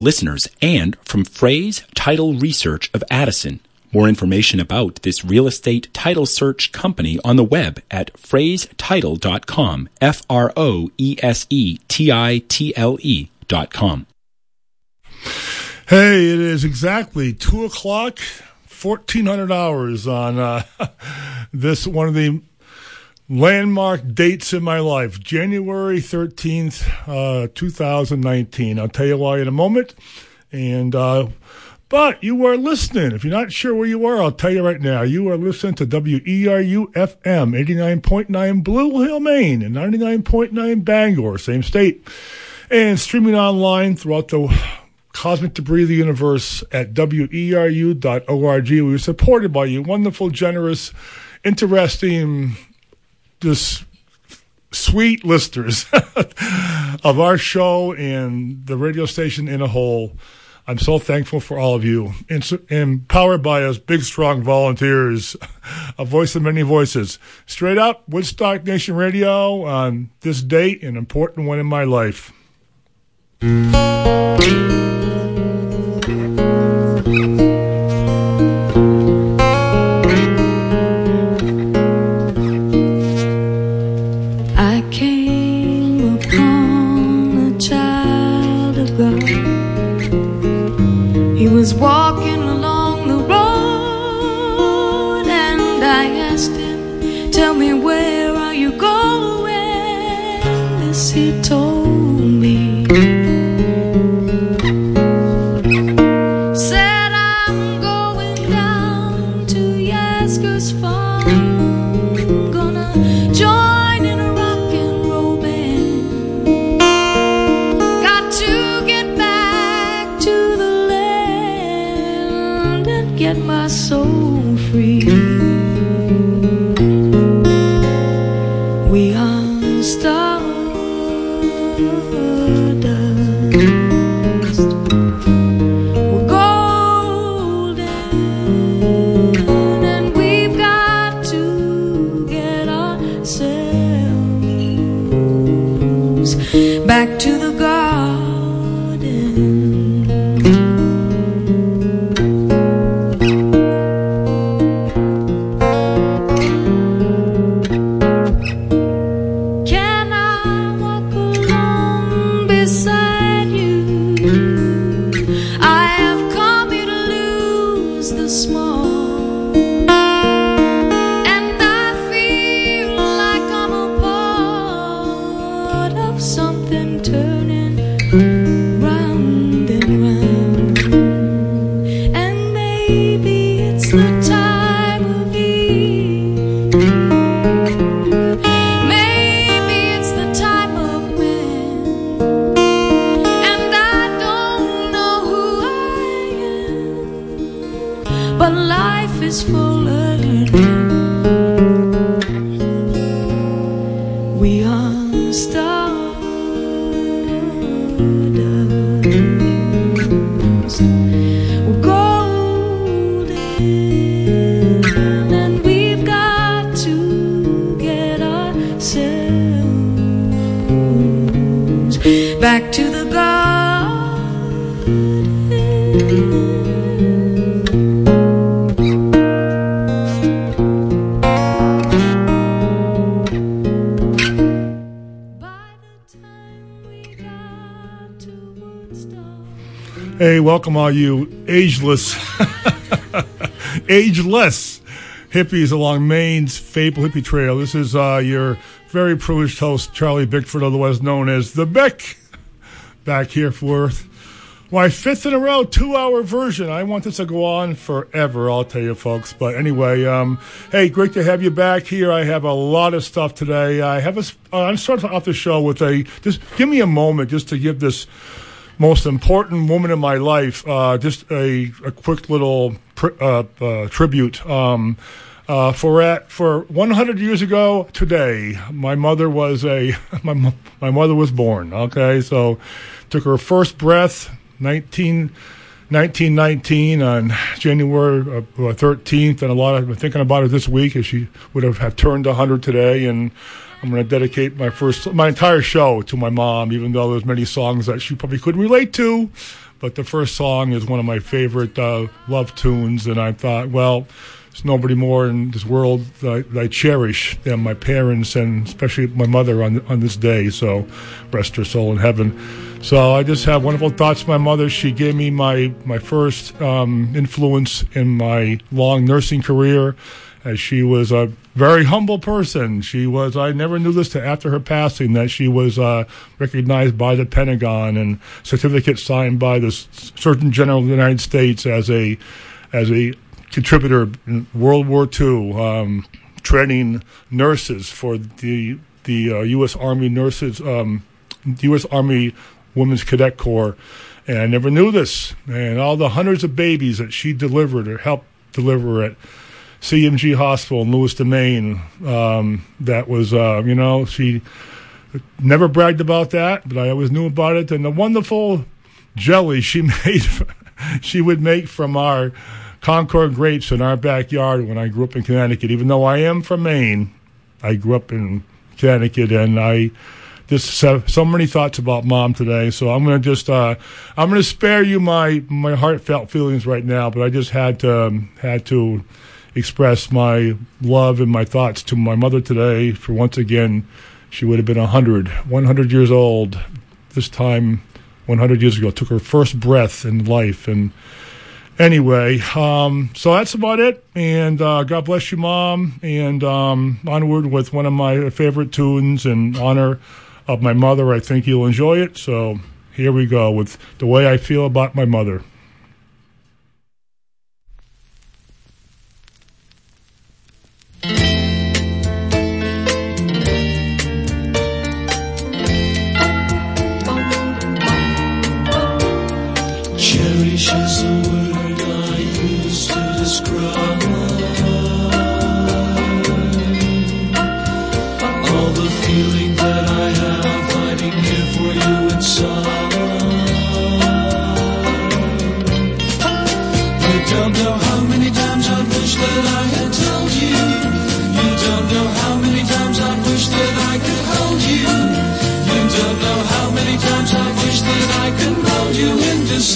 listeners and from Froese Title Research of Addison. More information about this real estate title search company on the web at froesetitle.com. F R O E S E T I T L E dot com. Hey, it is exactly two o'clock, fourteen hundred hours on uh, this one of the landmark dates in my life, January thirteenth, uh, two thousand nineteen. I'll tell you why in a moment, and. Uh, but you are listening. If you're not sure where you are, I'll tell you right now. You are listening to WERU FM 89.9 Blue Hill, Maine, and 99.9 Bangor, same state, and streaming online throughout the cosmic debris of the universe at weru.org. We are supported by you, wonderful, generous, interesting, just sweet listeners of our show and the radio station in a whole. I'm so thankful for all of you. Empowered by us big, strong volunteers, a voice of many voices. Straight up, Woodstock Nation Radio on this date, an important one in my life. Hey, welcome all you ageless, ageless hippies along Maine's Fable Hippie Trail. This is uh, your very privileged host, Charlie Bickford, otherwise known as The Bick, back here for my fifth in a row two-hour version. I want this to go on forever, I'll tell you, folks. But anyway, um, hey, great to have you back here. I have a lot of stuff today. I have a. Uh, I'm starting off the show with a. Just give me a moment just to give this most important woman in my life. Uh, just a, a quick little pr- uh, uh, tribute. Um, uh, for at for 100 years ago today, my mother was a my my mother was born. Okay, so took her first breath 19. 1919 on January uh, 13th, and a lot of I've thinking about it this week as she would have had turned 100 today, and I'm going to dedicate my first, my entire show to my mom, even though there's many songs that she probably couldn't relate to, but the first song is one of my favorite uh, love tunes, and I thought, well, there's nobody more in this world that I cherish than my parents, and especially my mother on on this day. So, rest her soul in heaven. So I just have wonderful thoughts. of My mother, she gave me my my first um, influence in my long nursing career, as she was a very humble person. She was. I never knew this till after her passing that she was uh, recognized by the Pentagon and certificate signed by the Surgeon General of the United States as a as a contributor in World War II, um, training nurses for the the uh, U.S. Army nurses, um, U.S. Army Women's Cadet Corps, and I never knew this. And all the hundreds of babies that she delivered or helped deliver at CMG Hospital in Lewis, Maine. Um, that was, uh, you know, she never bragged about that, but I always knew about it. And the wonderful jelly she made, she would make from our Concord grapes in our backyard when I grew up in Connecticut. Even though I am from Maine, I grew up in Connecticut, and I just have so many thoughts about mom today. So I'm gonna just uh, I'm gonna spare you my my heartfelt feelings right now, but I just had to um, had to express my love and my thoughts to my mother today. For once again, she would have been 100, 100 years old this time 100 years ago. Took her first breath in life and. Anyway, um, so that's about it. And uh, God bless you, Mom. And um, onward with one of my favorite tunes and honor of my mother. I think you'll enjoy it. So here we go with the way I feel about my mother.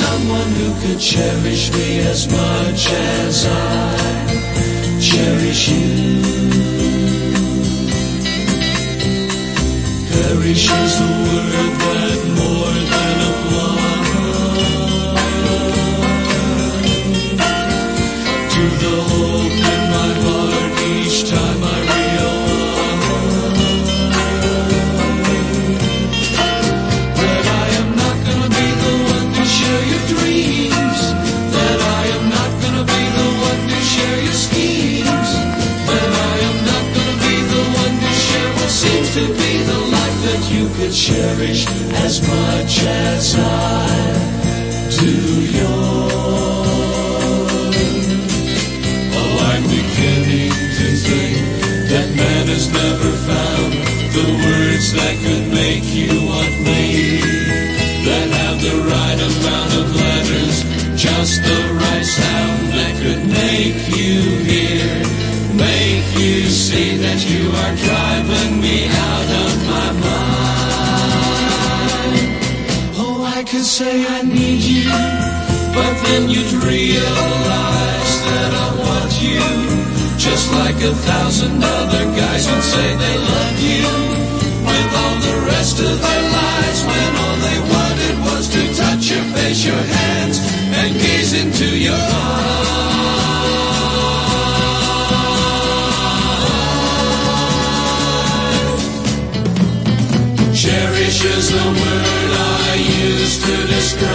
Someone who could cherish me as much as I cherish you. Perish is a word that more cherish as much as I do yours. Oh, I'm beginning to think that man has never found the words that could make you want me. That have the right amount of letters, just the right sound Could say I need you, but then you'd realize that I want you. Just like a thousand other guys would say they love you. With all the rest of their lives, when all they wanted was to touch your face, your hands, and gaze into your eyes. Cherish is the word I use to describe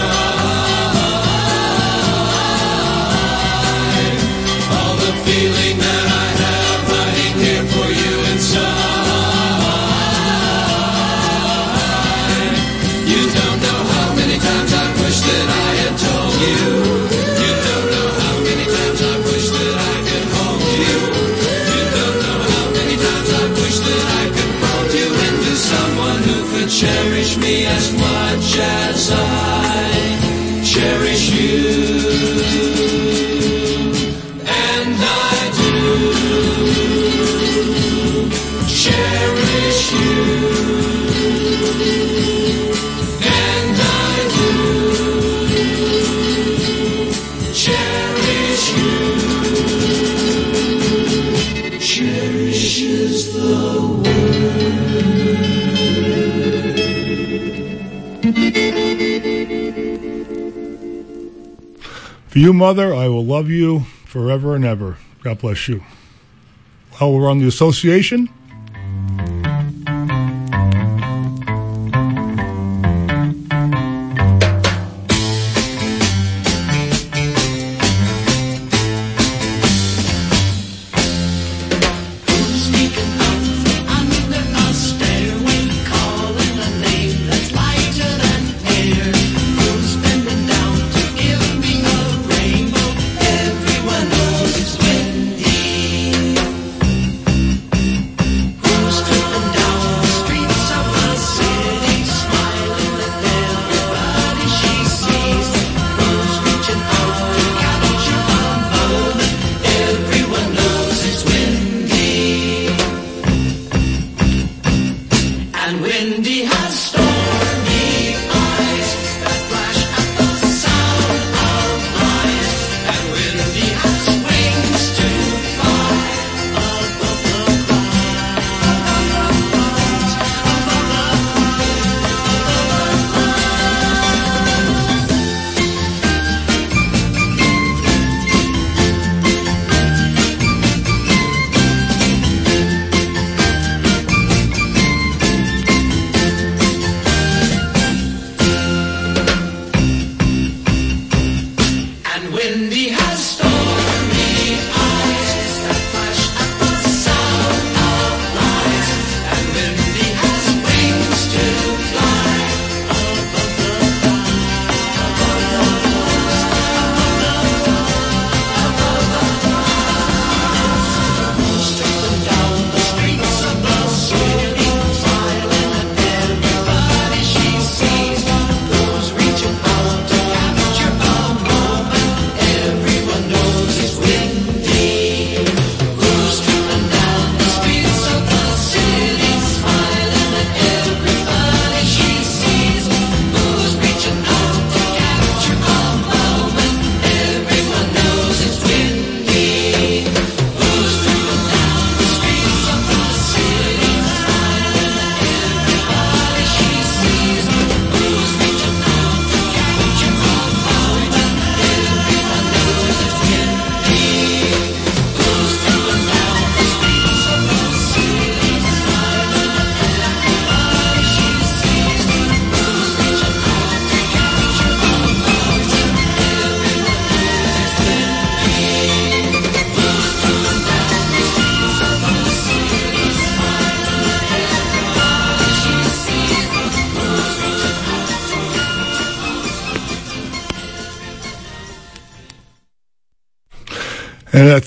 all the feeling as I you, Mother, I will love you forever and ever. God bless you. I'll run the association.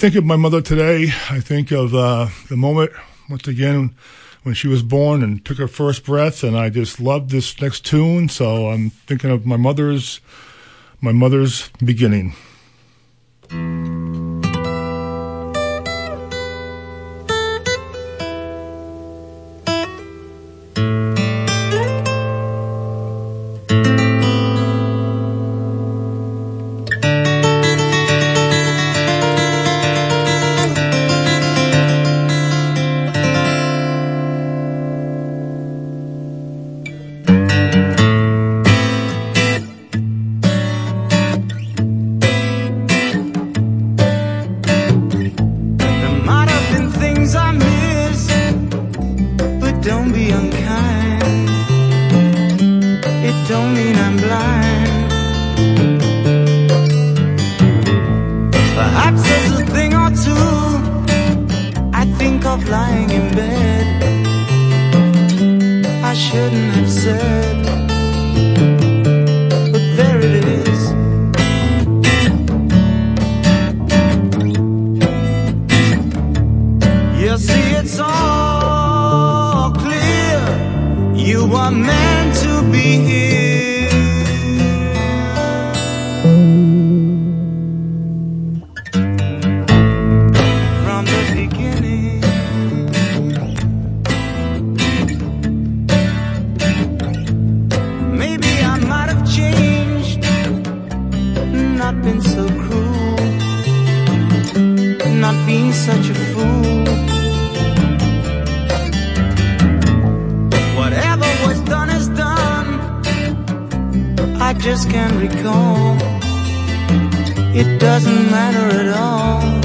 think of my mother today. I think of uh, the moment once again when she was born and took her first breath, and I just love this next tune. So I'm thinking of my mother's my mother's beginning. not been so cruel, not being such a fool. Whatever was done is done, I just can't recall. It doesn't matter at all.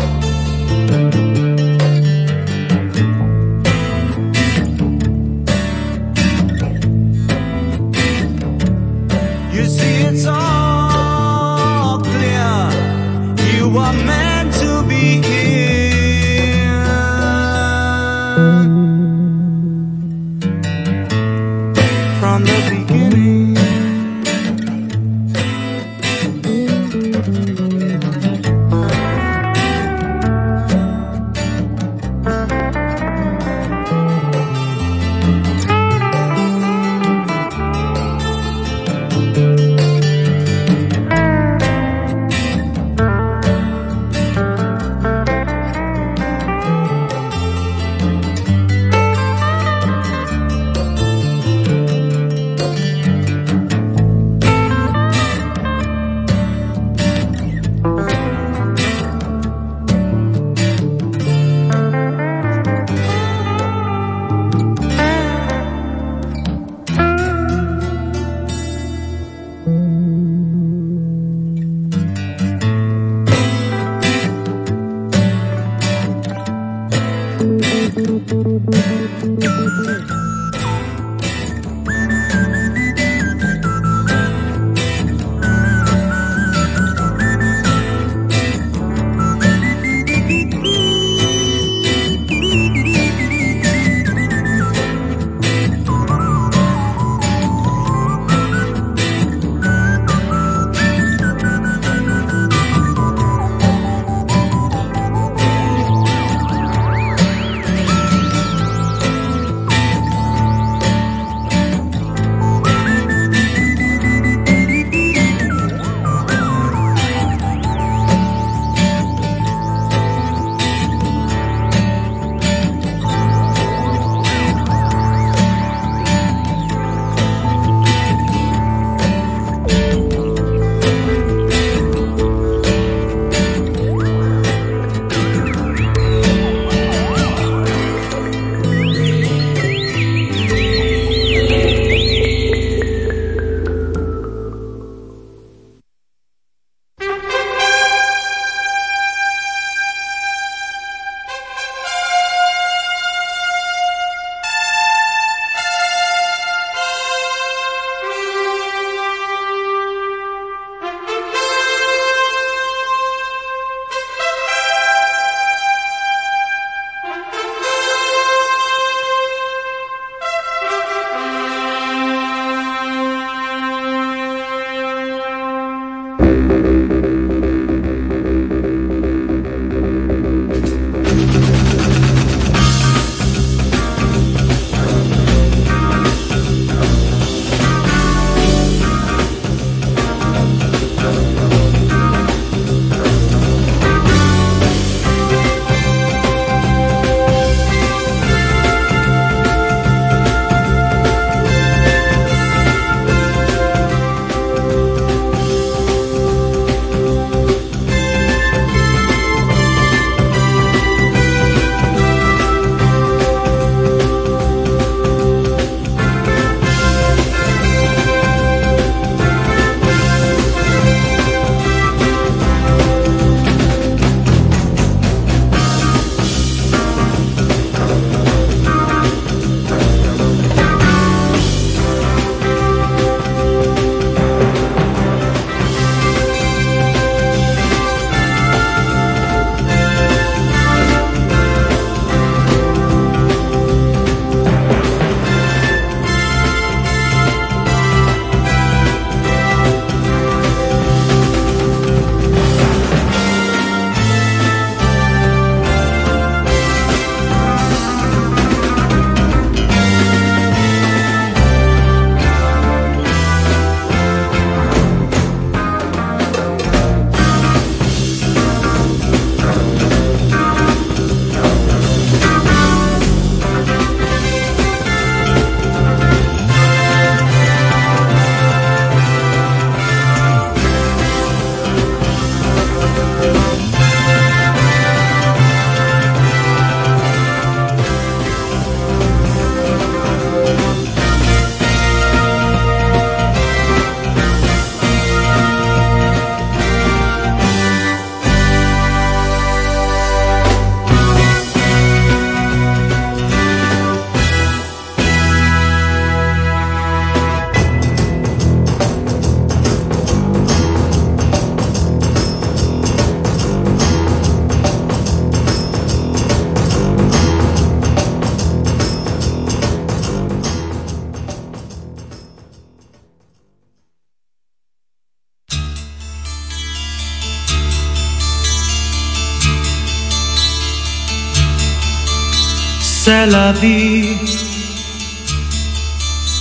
Vie.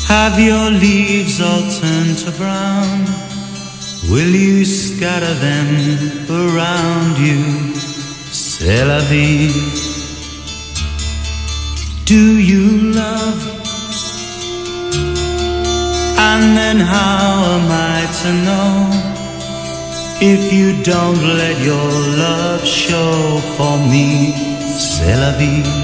Have your leaves all turned to brown? Will you scatter them around you? C'est la. Do you love? And then how am I to know if you don't let your love show for me? C'est la.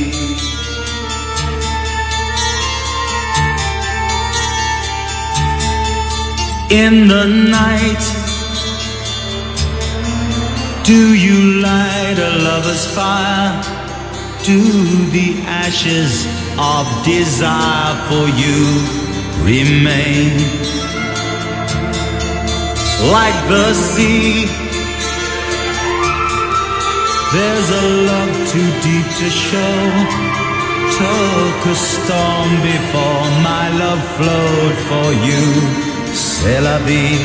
In the night, do you light a lover's fire? Do the ashes of desire for you remain? Like the sea, there's a love too deep to show. Took a storm before my love flowed for you. C'est la vie.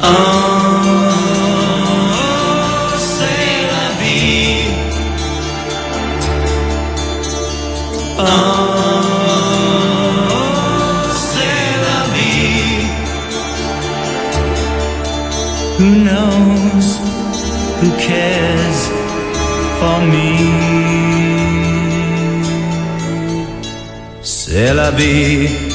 Oh, c'est la vie. Oh, c'est la vie. Who knows? Who cares for me? C'est la vie.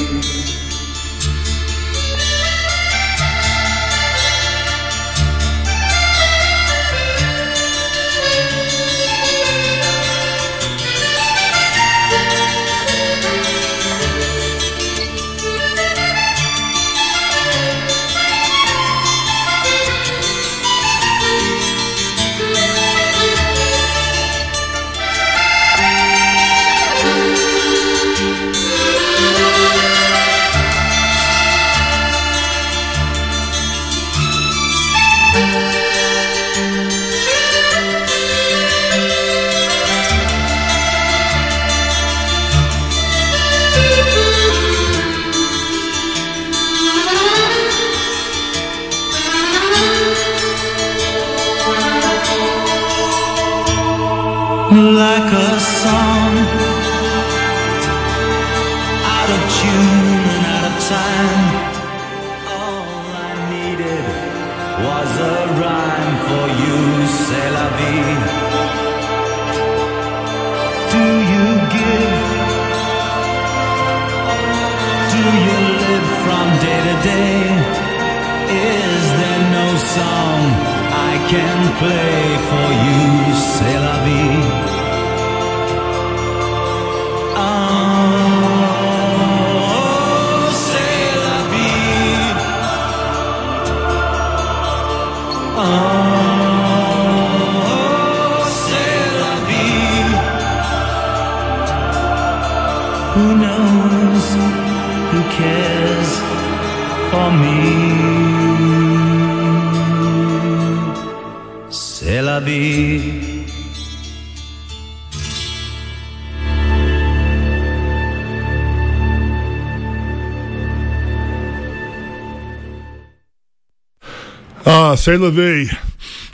La vie.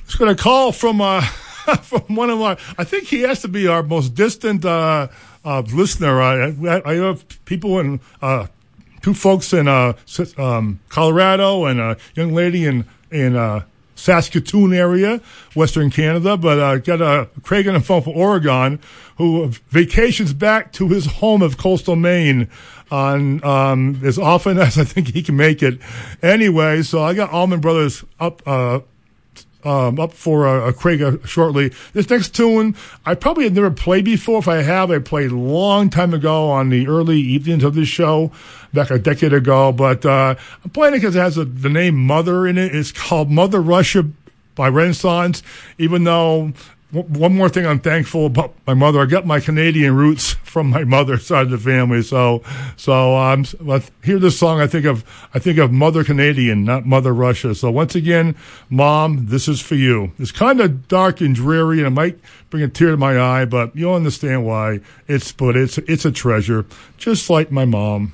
Just got a call from uh, from one of our. I think he has to be our most distant uh, uh, listener. I, I, I have people in uh, two folks in uh, um, Colorado and a young lady in in uh, Saskatoon area, Western Canada. But uh, got a Craig on the phone from Oregon, who vacations back to his home of coastal Maine on um, as often as I think he can make it. Anyway, so I got Allman Brothers up. Uh, um, up for a, a Craig uh, shortly. This next tune, I probably had never played before. If I have, I played a long time ago on the early evenings of this show, back a decade ago. But uh, I'm playing it because it has a, the name Mother in it. It's called Mother Russia by Renaissance, even though one more thing I'm thankful about my mother. I got my Canadian roots from my mother's side of the family. So, so um, I hear this song, I think of I think of Mother Canadian, not Mother Russia. So once again, Mom, this is for you. It's kind of dark and dreary, and it might bring a tear to my eye, but you'll understand why. It's but it's it's a treasure, just like my mom.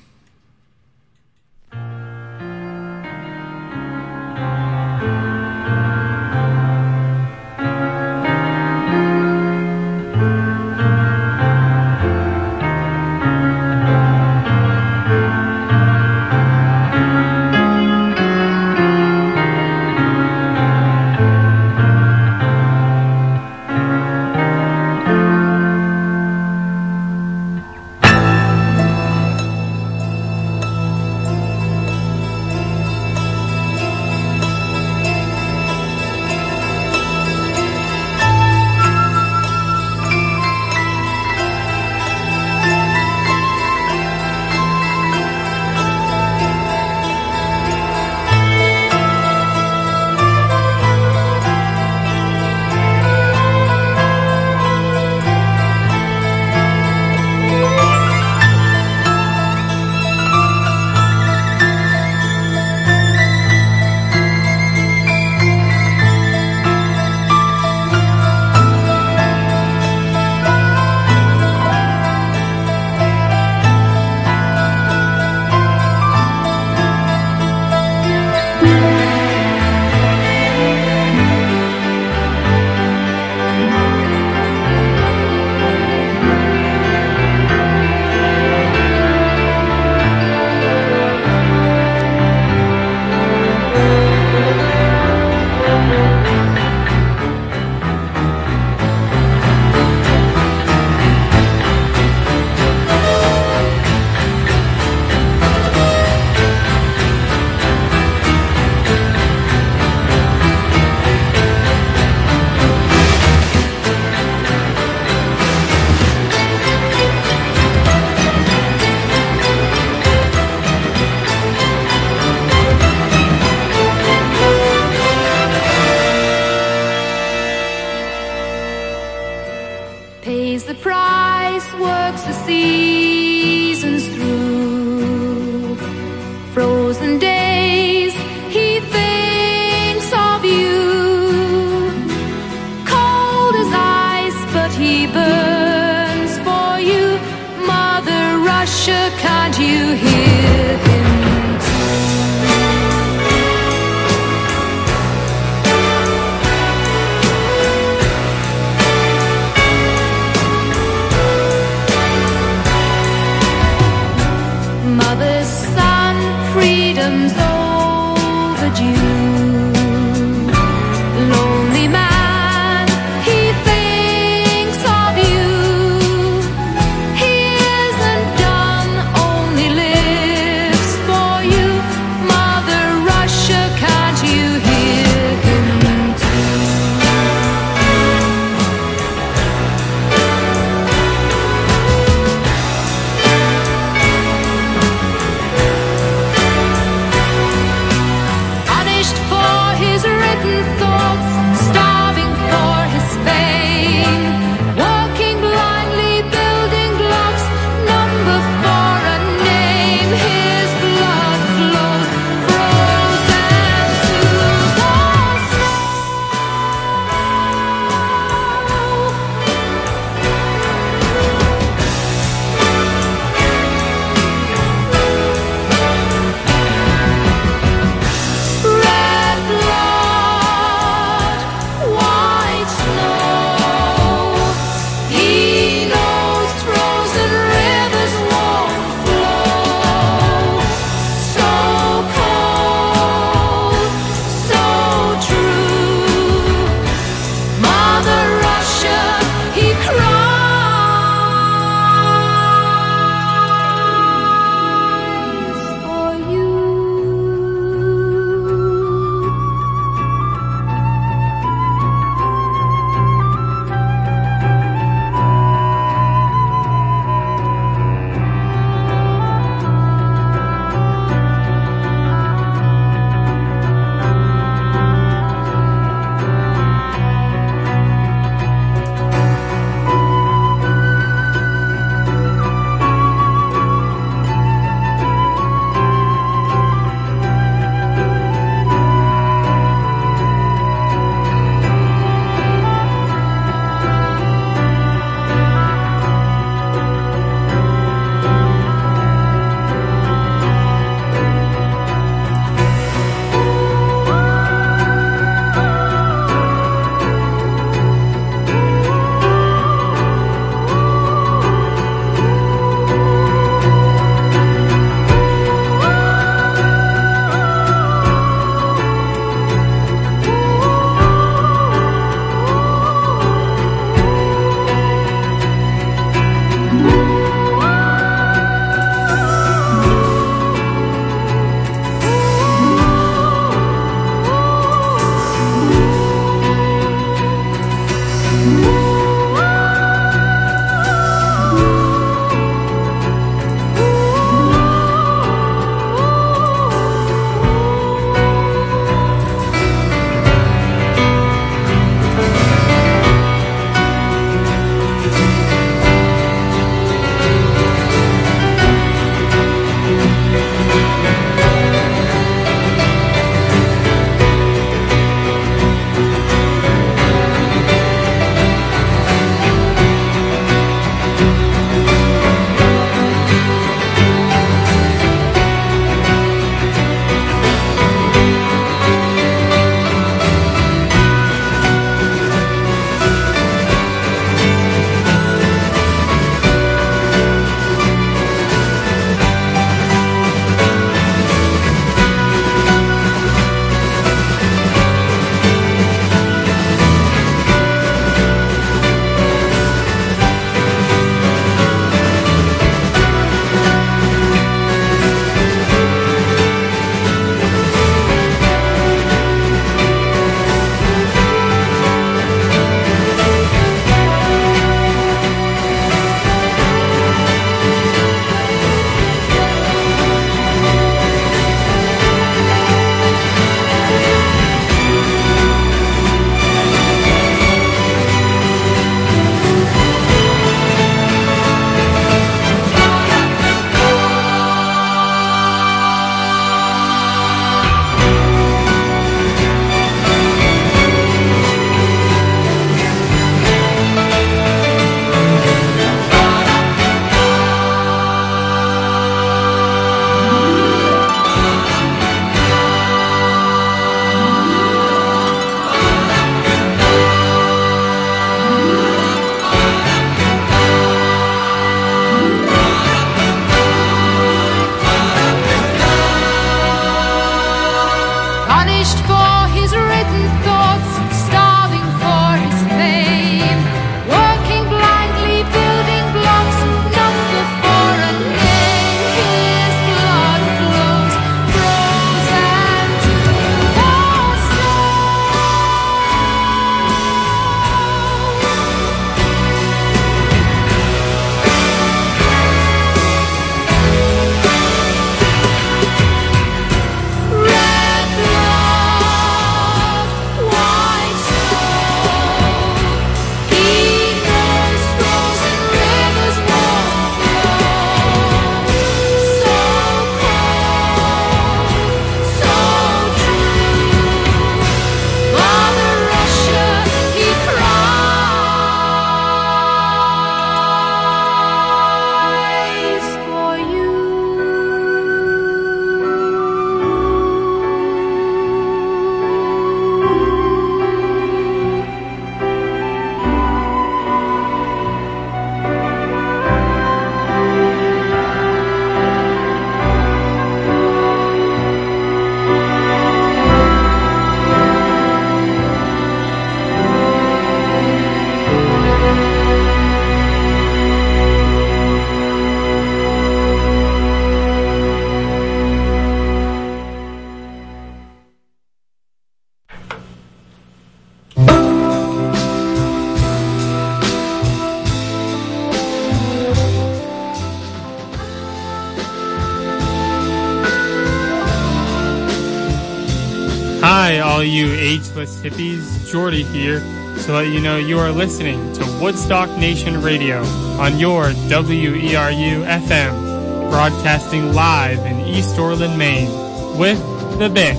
Jordy here, to let you know you are listening to Woodstock Nation Radio on your WERU FM, broadcasting live in East Orland, Maine, with the Bick.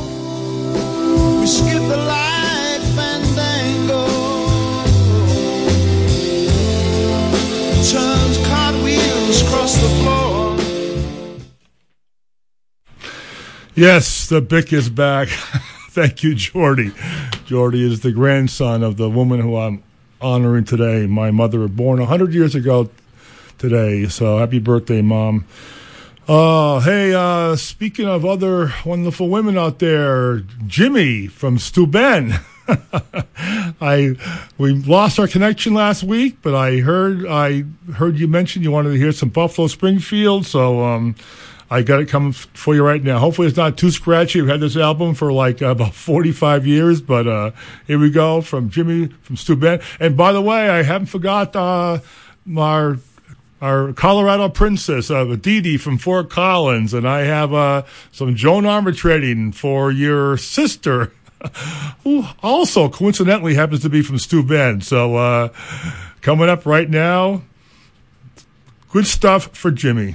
We skip the light fandango. Turns cartwheels across the floor. Yes, the Bick is back. Thank you, Jordy. Jordy is the grandson of the woman who I'm honoring today. My mother born 100 years ago today, so happy birthday, Mom. Uh, hey, uh, speaking of other wonderful women out there, Jimmy from Steuben. I we lost our connection last week, but I heard I heard you mention you wanted to hear some Buffalo Springfield, so um, I got it coming for you right now. Hopefully, it's not too scratchy. We've had this album for like uh, about forty five years, but uh, here we go from Jimmy from Steuben. And by the way, I haven't forgot uh, our our Colorado princess, uh, Dee Dee from Fort Collins, and I have uh, some Joan Armatrading for your sister, who also coincidentally happens to be from Steuben. So uh, coming up right now, good stuff for Jimmy.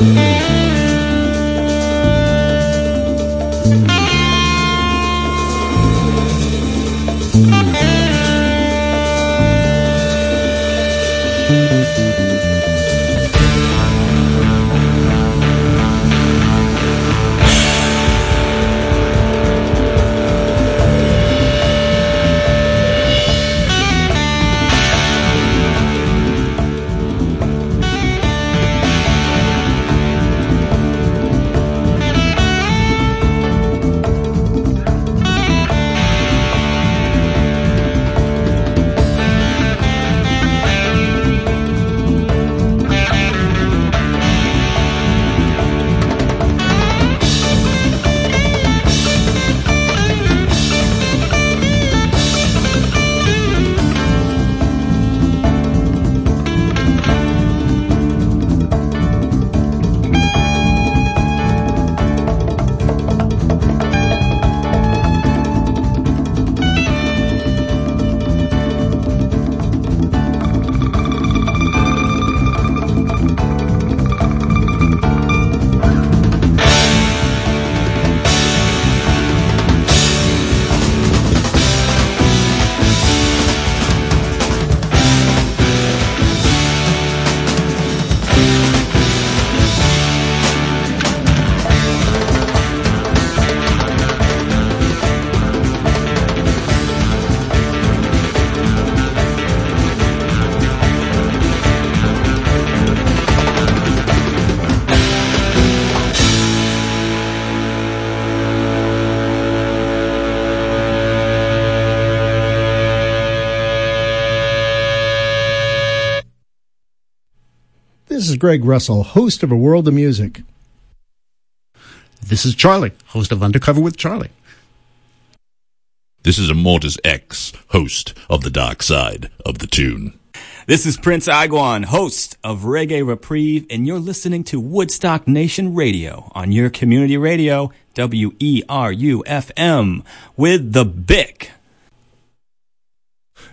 This Greg Russell, host of A World of Music. This is Charlie, host of Undercover with Charlie. This is Immortus X, host of The Dark Side of the Tune. This is Prince Iguan, host of Reggae Reprieve, and you're listening to Woodstock Nation Radio on your community radio, WERU FM, with the Bick.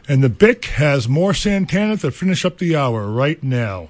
And the Bick has more Santana to finish up the hour right now.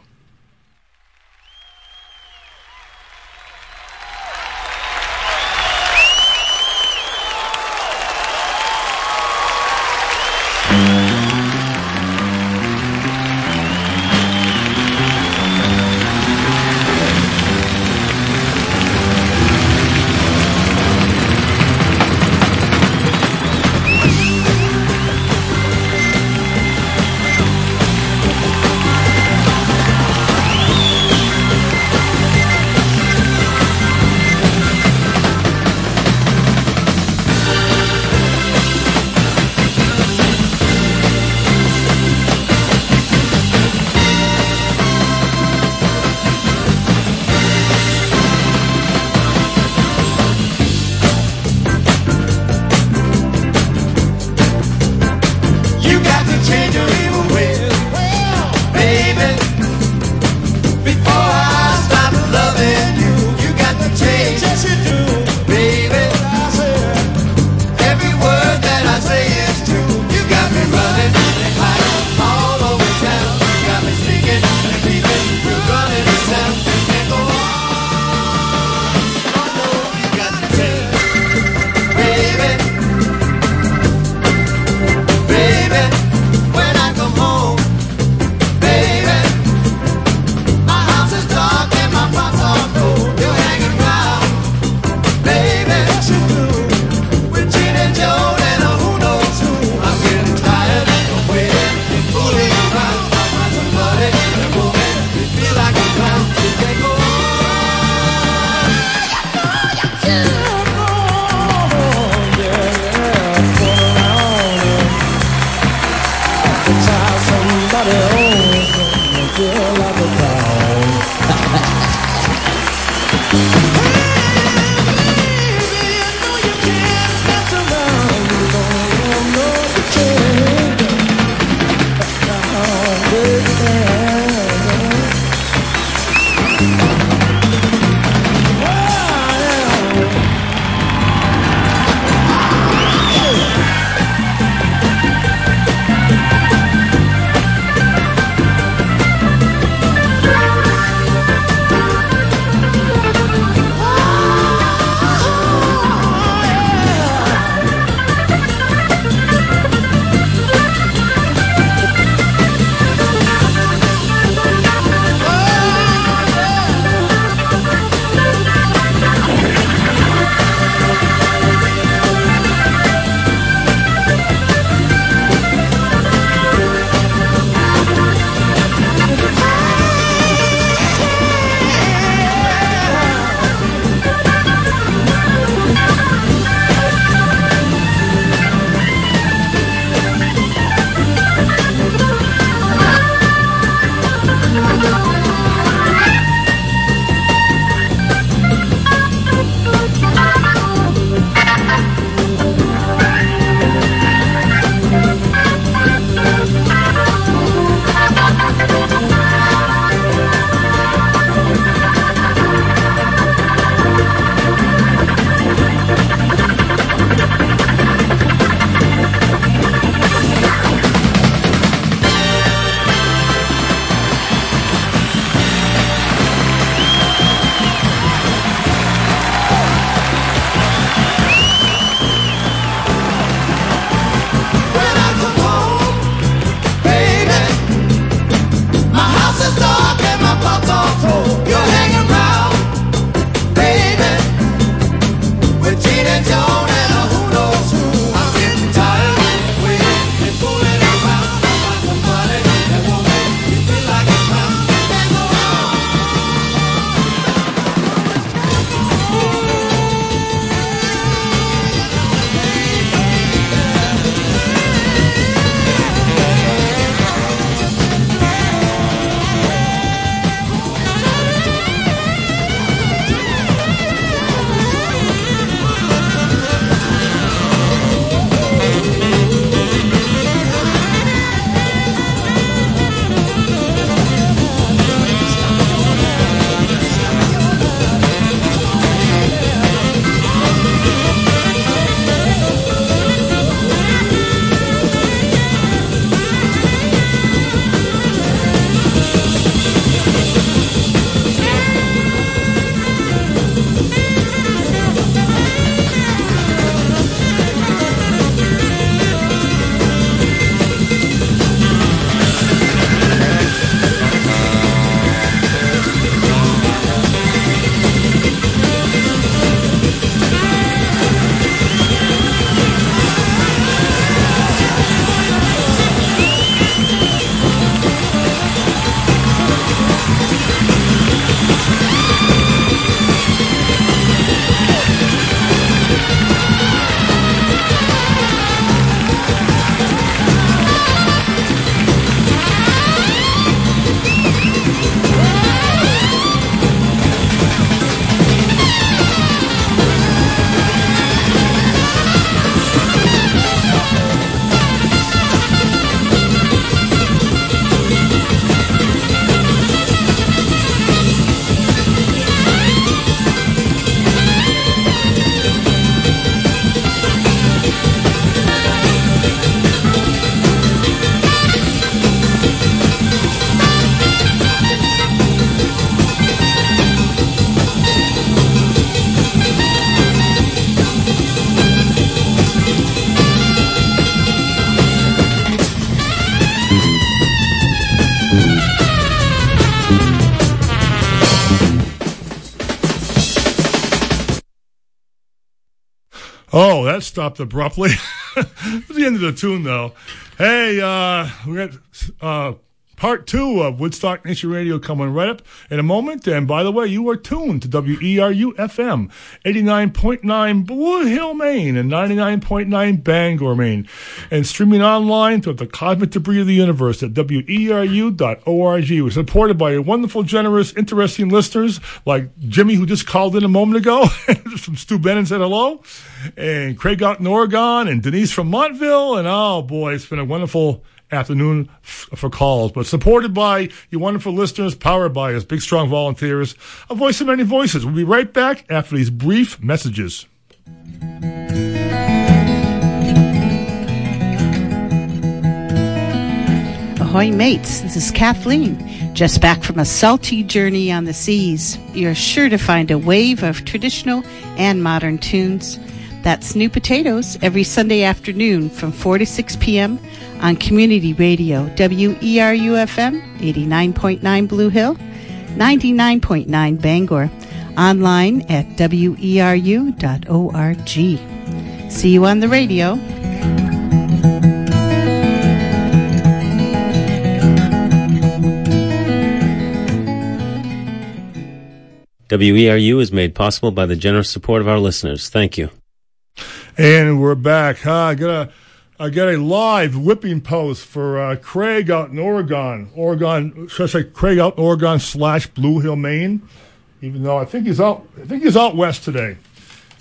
Stopped abruptly. at the end of the tune, though. Hey, uh, we got uh, part two of Woodstock Nation Radio coming right up in a moment. And by the way, you are tuned to WERU FM 89.9 Blue Hill, Maine, and 99.9 Bangor, Maine, and streaming online through the cosmic debris of the universe at weru.org. We're supported by your wonderful, generous, interesting listeners like Jimmy, who just called in a moment ago from Stu Bennett said hello, and Craig out in Oregon, and Denise from Montville. And oh boy, it's been a wonderful afternoon f- for calls, but supported by you wonderful listeners, powered by us big, strong volunteers, a voice of many voices. We'll be right back after these brief messages. Ahoy, mates. This is Kathleen, just back from a salty journey on the seas. You're sure to find a wave of traditional and modern tunes. That's New Potatoes every Sunday afternoon from 4 to 6 p.m. on Community Radio, WERU FM, 89.9 Blue Hill, 99.9 Bangor, online at weru.org. See you on the radio. WERU is made possible by the generous support of our listeners. Thank you. And we're back. Huh? I got a, uh, I got a live whipping post for uh, Craig out in Oregon. Oregon, should I say Craig out in Oregon slash Blue Hill, Maine? Even though I think he's out, I think he's out west today.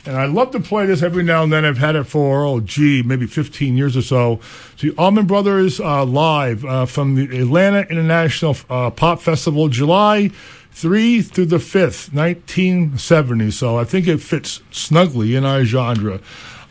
And I love to play this every now and then. I've had it for, oh, gee, maybe 15 years or so. The Allman Brothers uh, live uh, from the Atlanta International uh, Pop Festival, July 3 through the 5th, 1970. So I think it fits snugly in our genre.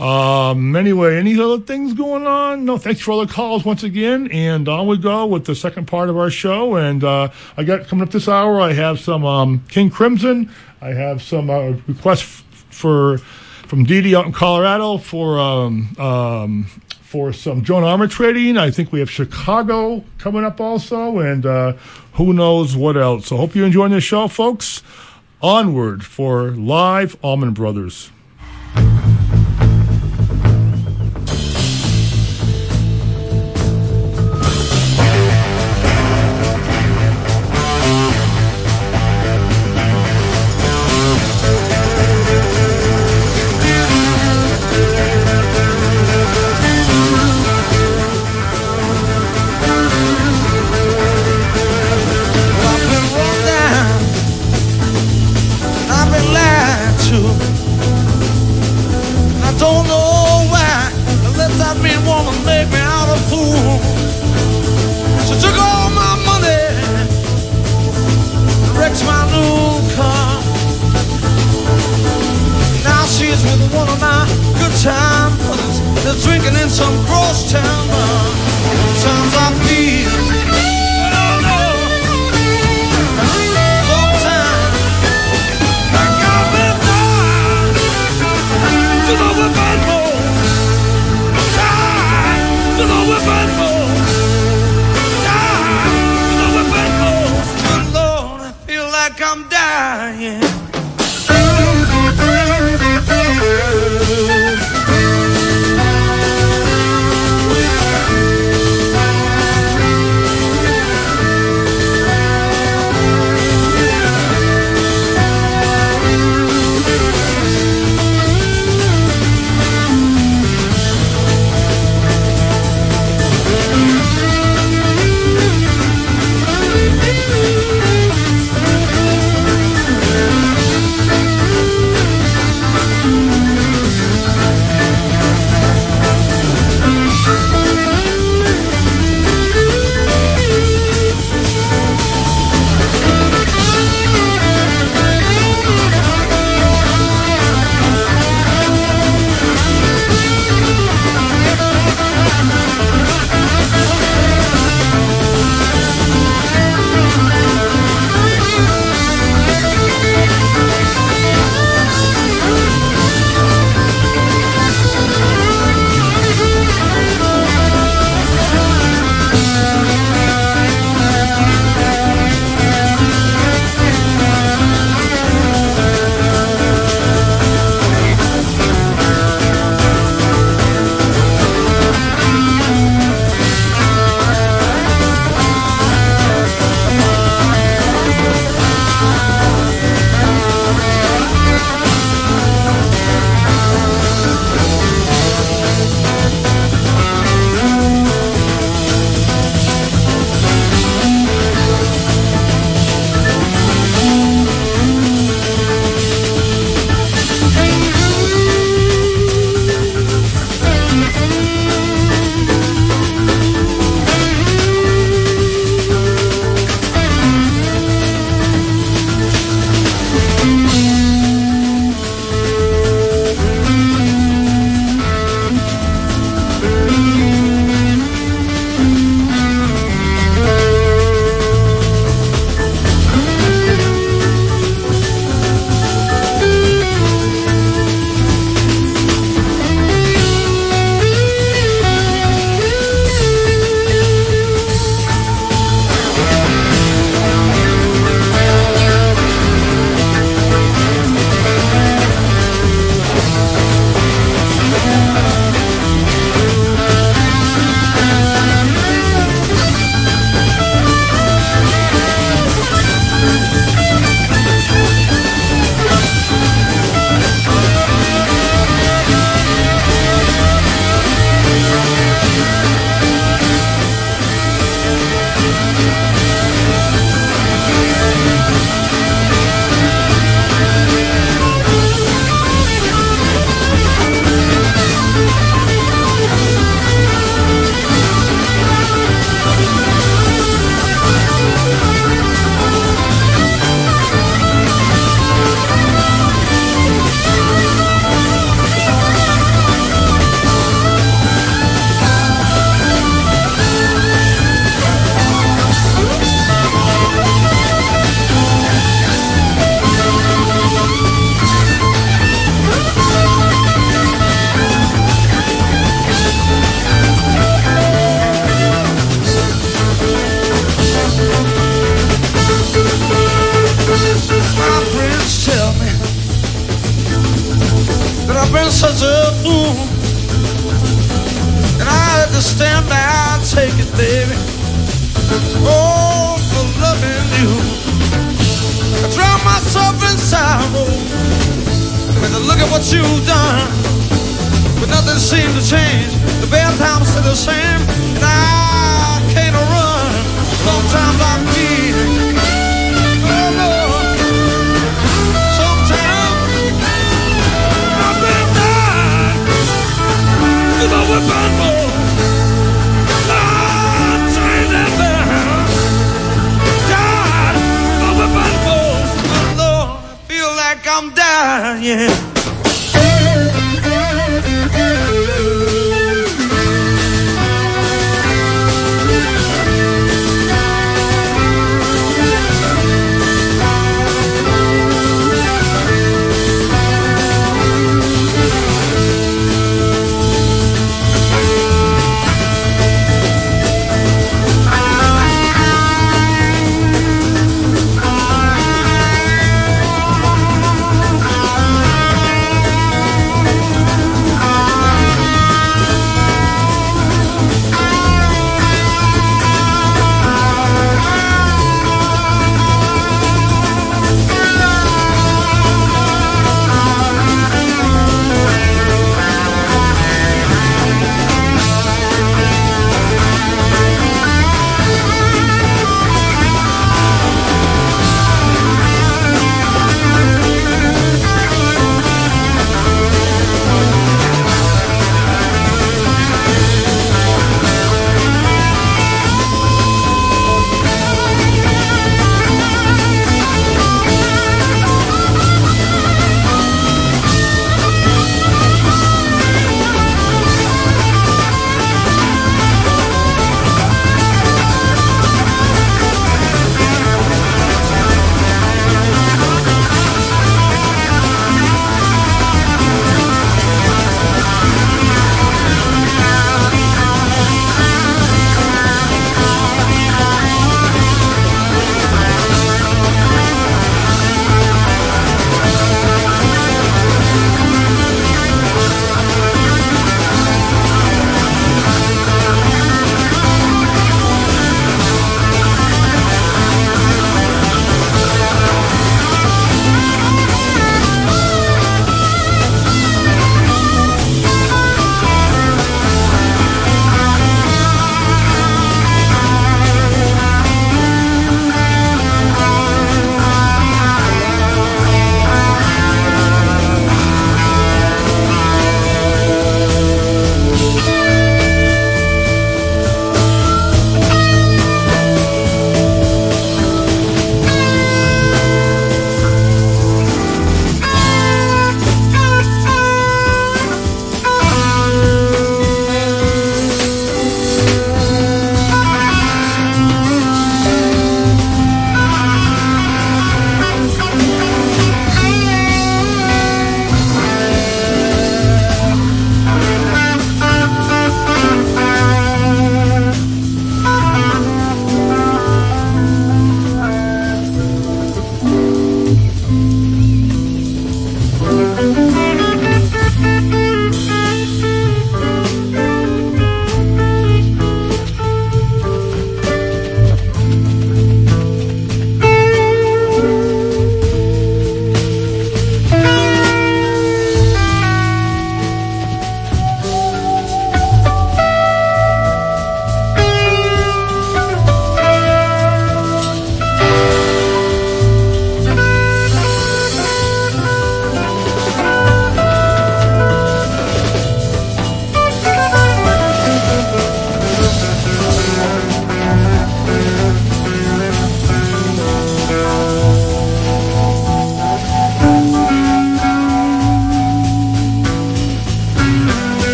Um, anyway, any other things going on? No, thanks for all the calls once again. And on we go with the second part of our show. And uh, I got coming up this hour, I have some um, King Crimson. I have some uh, requests f- for from Dee out in Colorado for um, um, for some Joan Armatrading. I think we have Chicago coming up also, and uh, who knows what else. So hope you're enjoying the show, folks. Onward for live Allman Brothers.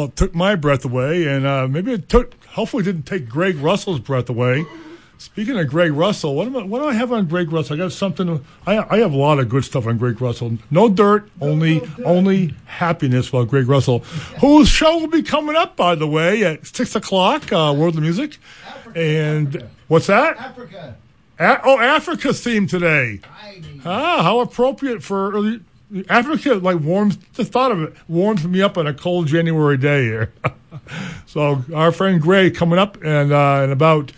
Just about took my breath away, and uh, maybe it took. Hopefully, it didn't take Greg Russell's breath away. Speaking of Greg Russell, what, am I, what do I have on Greg Russell? I got something. I, I have a lot of good stuff on Greg Russell. No dirt, only only happiness about Greg Russell, whose show will be coming up, by the way, at six o'clock. Uh, World of Music, and what's that? Africa. A- oh, Africa's theme today. Ah, how appropriate for early, Africa. Like warms the thought of it warms me up on a cold January day here. so our friend Gray coming up and uh, in about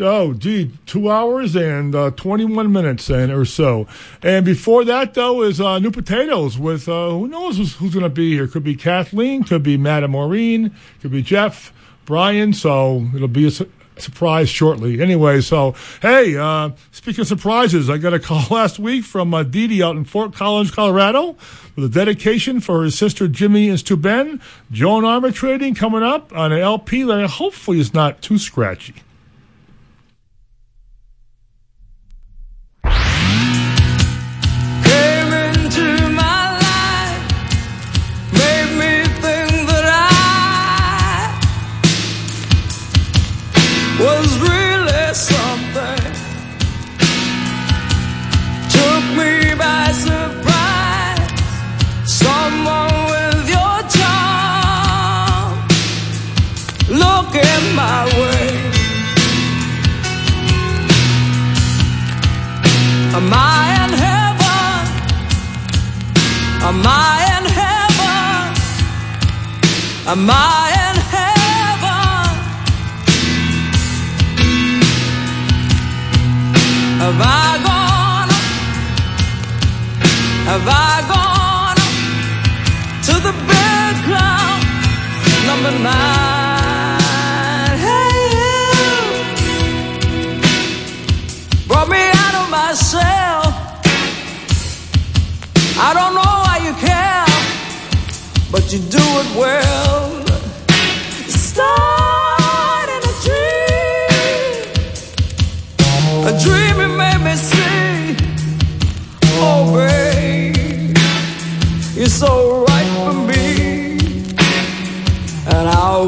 oh gee two hours and uh, 21 minutes and or so. And before that though is uh, new potatoes with uh, who knows who's, who's going to be here? Could be Kathleen, could be Madam Maureen, could be Jeff, Brian. So it'll be a surprise shortly. Anyway, so hey, uh, speaking of surprises, I got a call last week from uh, Dee Dee out in Fort Collins, Colorado, with a dedication for her sister Jimmy and Steuben. Joan Armatrading coming up on an LP that hopefully is not too scratchy. Am I in heaven? Am I in heaven? Have I gone? Have I gone to the big cloud number nine? Hey, you brought me out of myself. I don't know care, but you do it well. Starting a dream, a dream it made me see. Oh, babe, you're so right for me, and I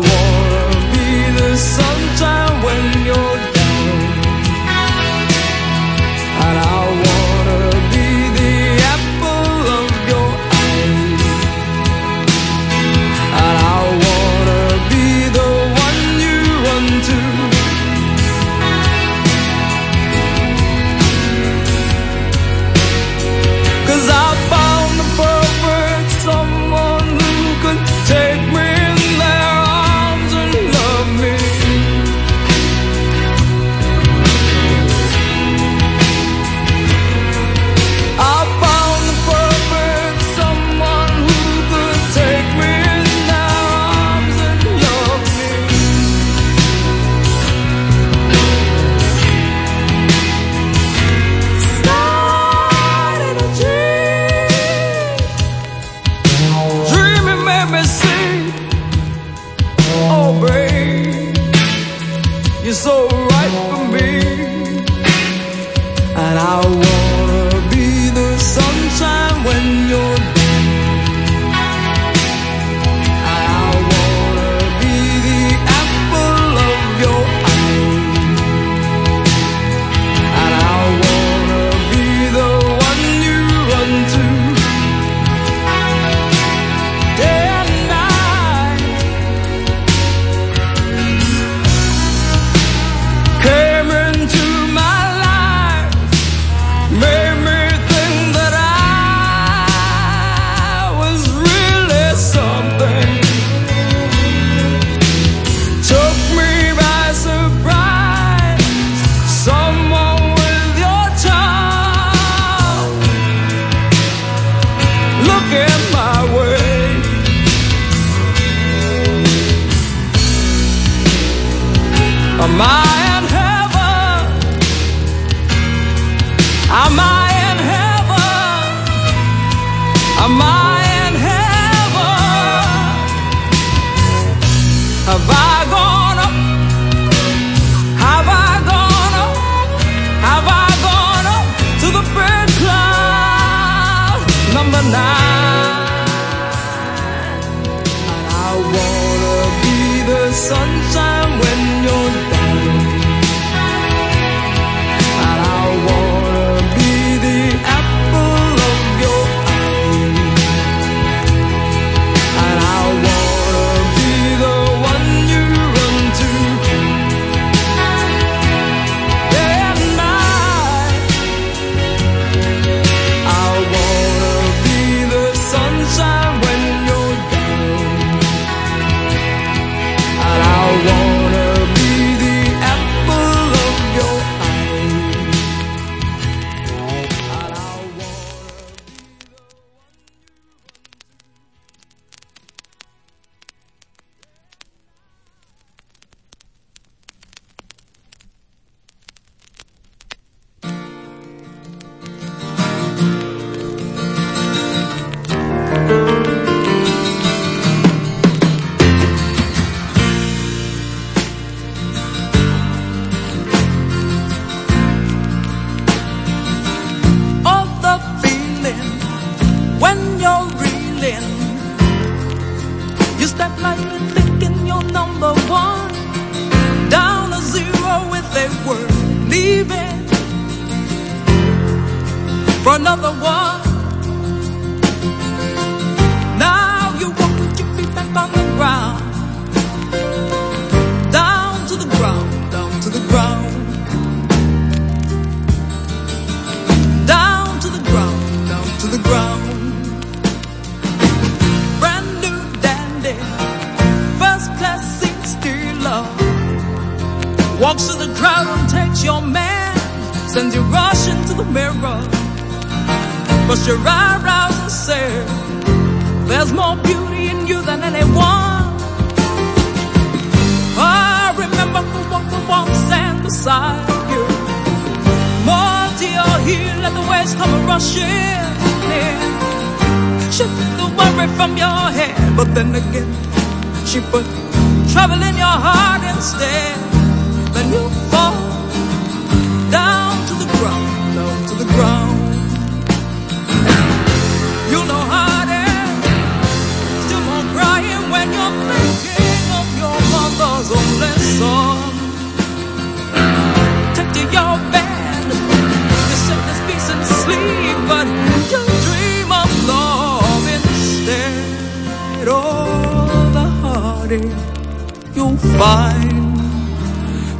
you'll find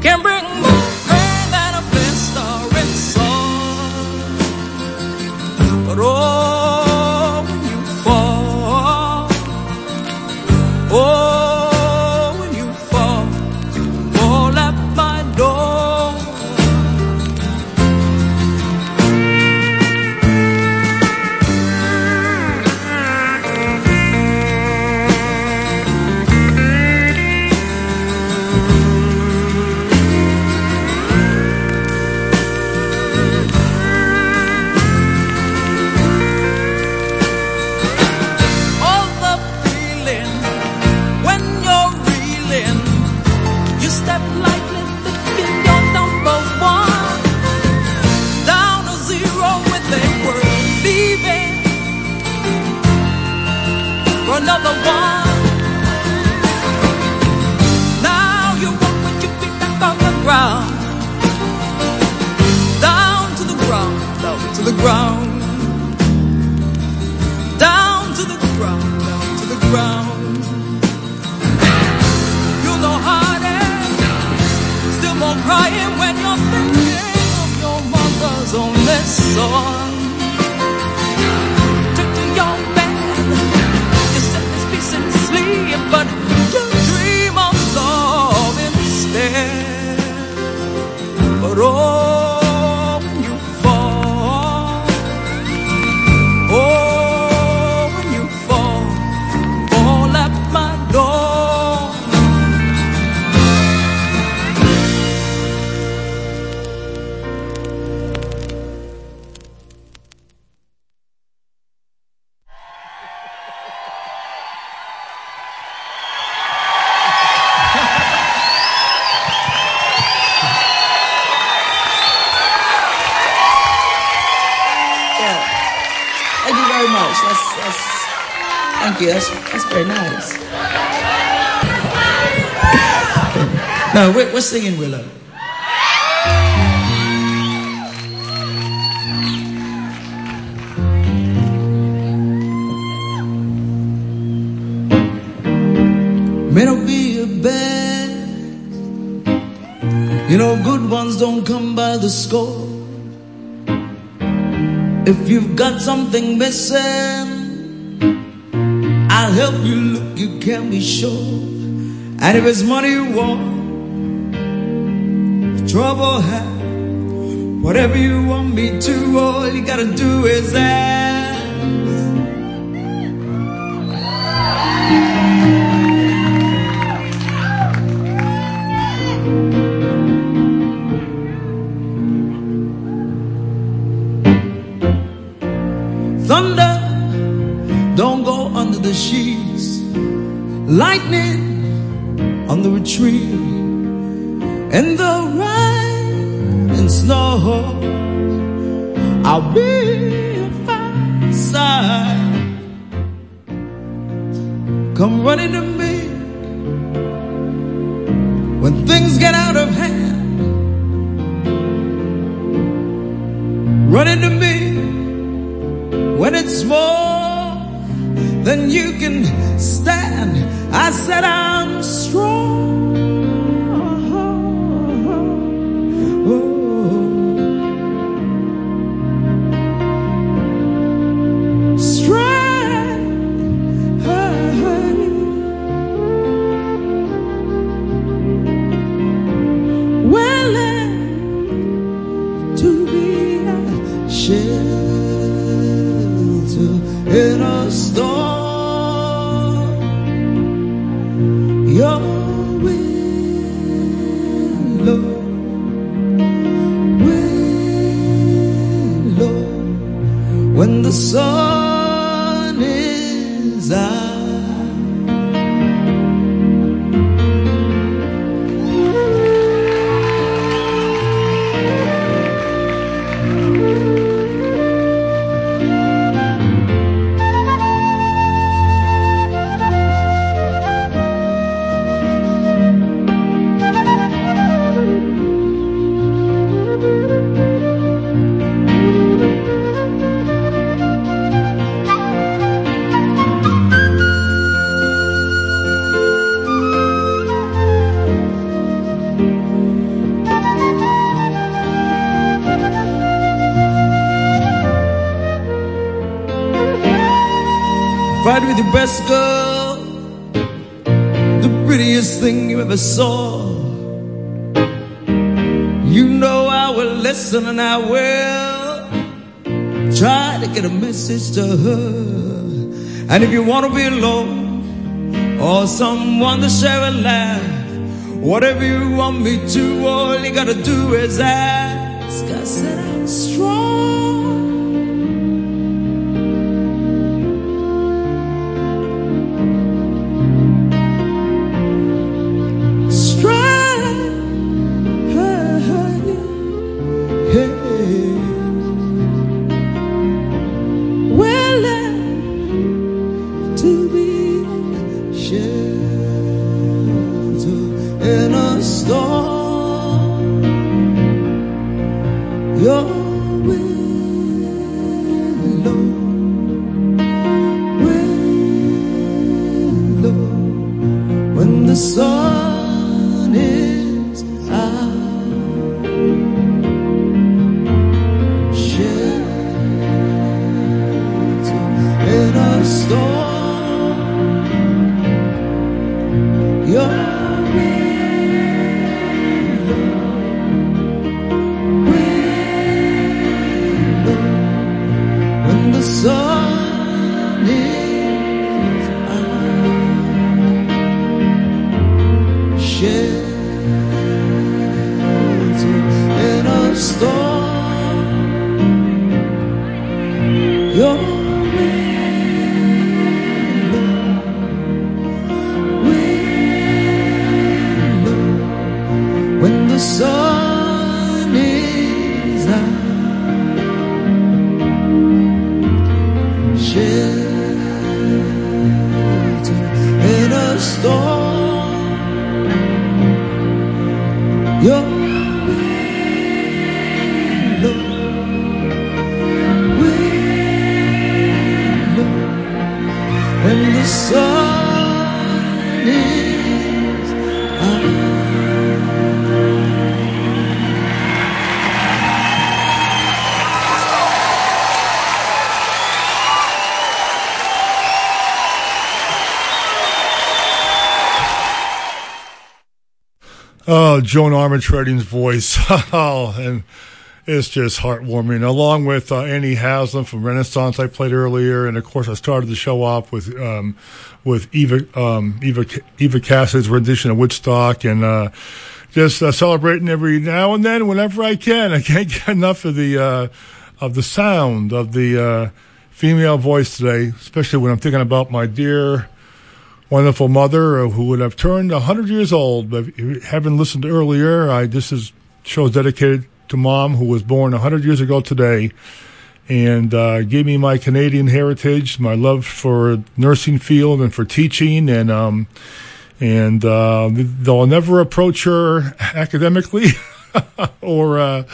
can bring more pain than a blister in sun. But oh. 走 yes, that's very nice. No, we're, we're singing Willow. May be a bad. You know, good ones don't come by the score. If you've got something missing, I'll help you look, you can be sure. And if it's money you want, trouble, whatever you want me to, all you gotta do is ask. Saw. You know I will listen and I will try to get a message to her. And if you want to be alone or someone to share a laugh, whatever you want me to, all you gotta do is ask. Oh, Joan Armatrading's voice. Oh, and it's just heartwarming. Along with uh, Annie Haslam from Renaissance, I played earlier, and of course, I started the show off with um, with Eva um, Eva Eva Cassidy's rendition of Woodstock, and uh, just uh, celebrating every now and then, whenever I can. I can't get enough of the uh, of the sound of the uh, female voice today, especially when I'm thinking about my dear wonderful mother who would have turned 100 years old. But if you haven't listened earlier, I, this is show dedicated to mom who was born 100 years ago today and uh, gave me my Canadian heritage, my love for nursing field and for teaching. And, um, and uh, though I'll never approach her academically or, uh,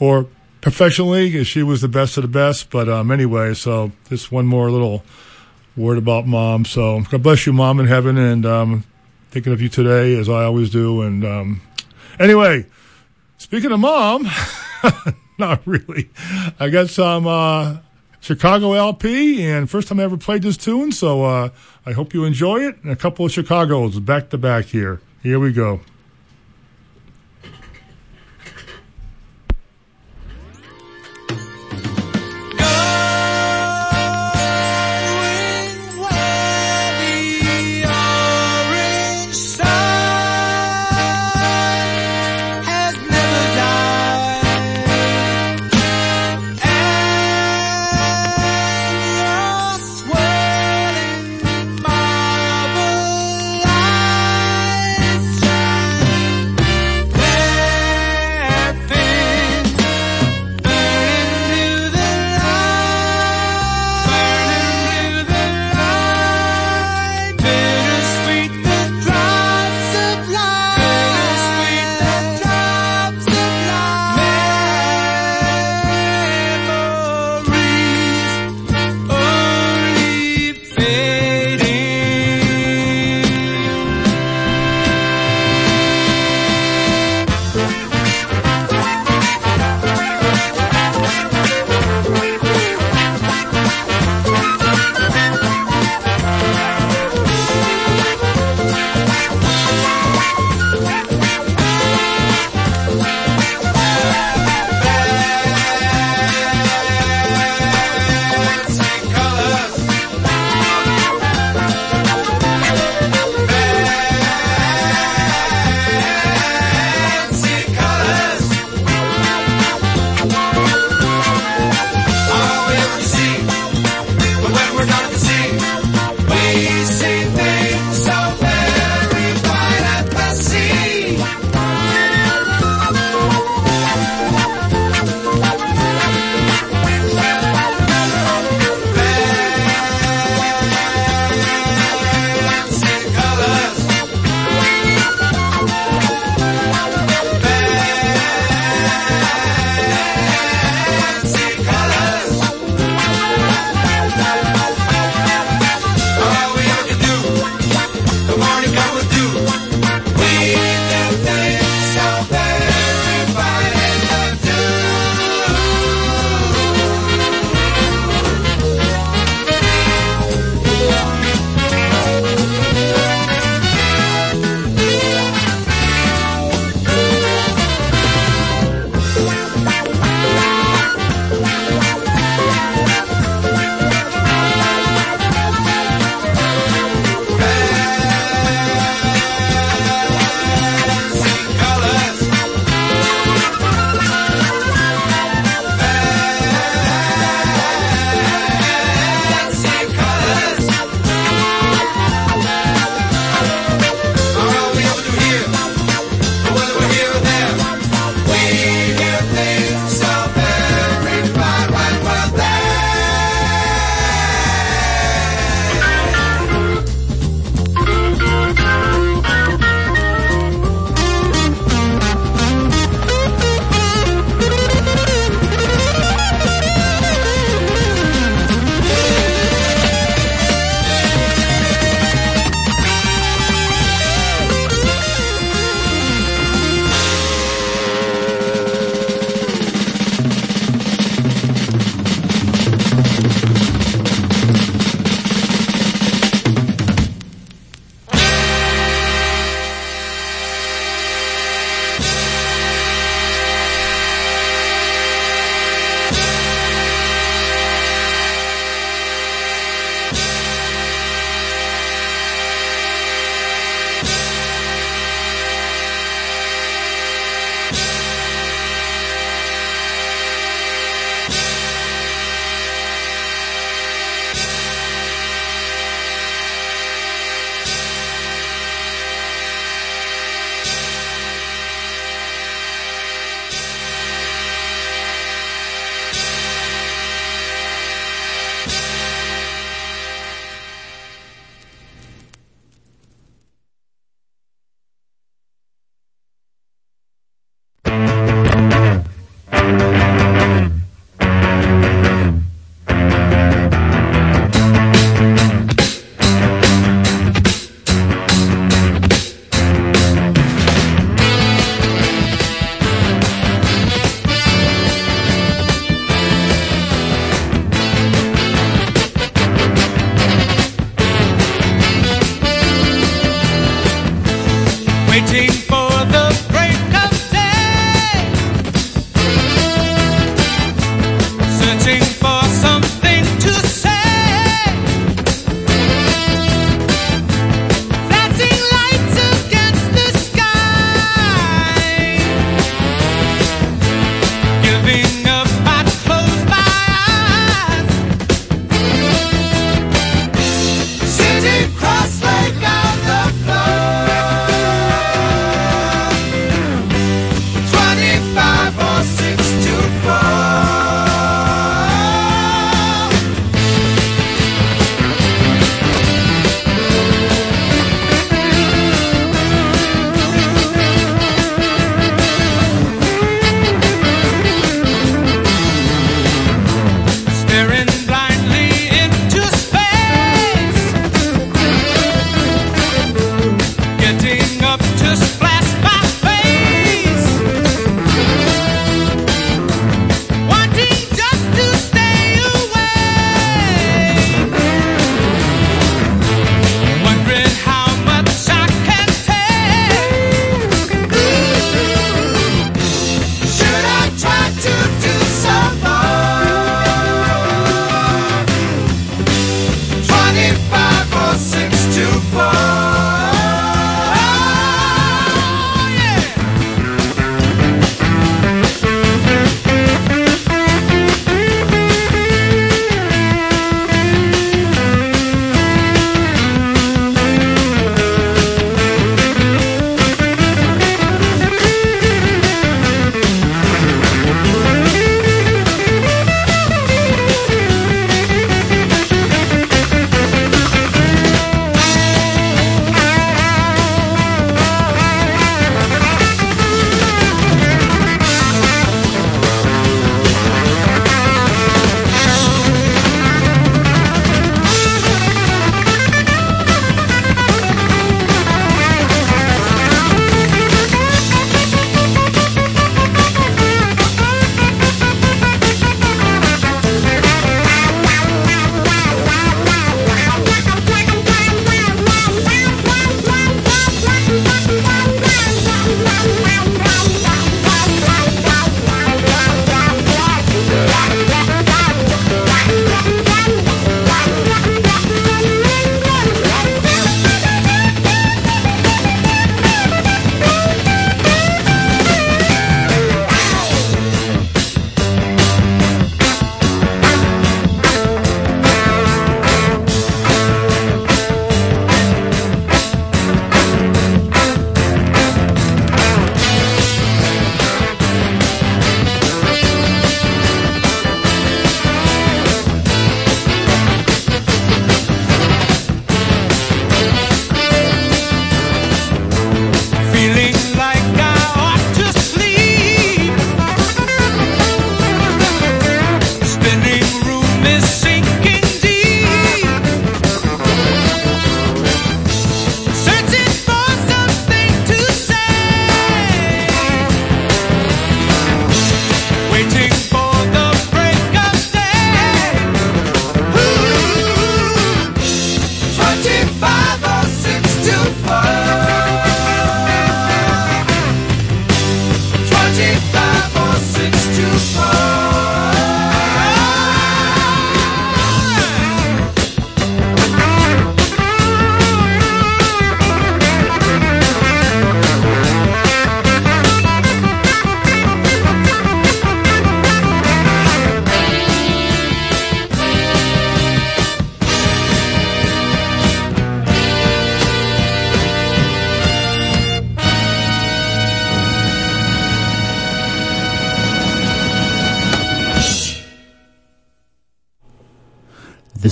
or professionally, she was the best of the best. But um, anyway, so just one more little word about mom. So God bless you, mom in heaven, and um, thinking of you today as I always do. And um, anyway, speaking of mom, not really. I got some uh, Chicago LP, and first time I ever played this tune, so uh, I hope you enjoy it. And a couple of Chicago's back to back here. Here we go.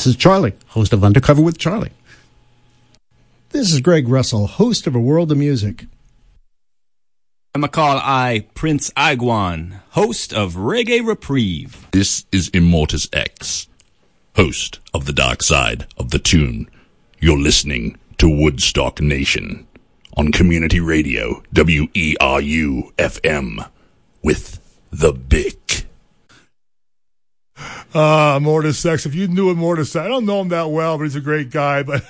This is Charlie, host of Undercover with Charlie. This is Greg Russell, host of A World of Music. I'm McCall I, Prince Iguan, host of Reggae Reprieve. This is Immortus X, host of the dark side of the tune. You're listening to Woodstock Nation on Community Radio, WERU FM, with the Bick. Uh, Mortis Sex. If you knew him, Mortis Sex, I don't know him that well, but he's a great guy. But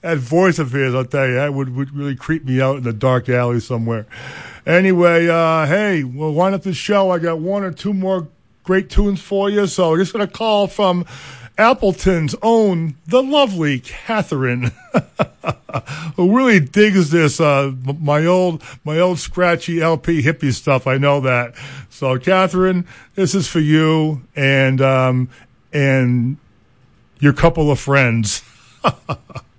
that voice of his, I'll tell you, that would, would really creep me out in the dark alley somewhere. Anyway, uh, hey, we'll wind up the show. I got one or two more great tunes for you. So just going to call from Appleton's own, the lovely Catherine, who really digs this, uh, my old, my old scratchy LP hippie stuff. I know that. So Catherine, this is for you and, um, and your couple of friends.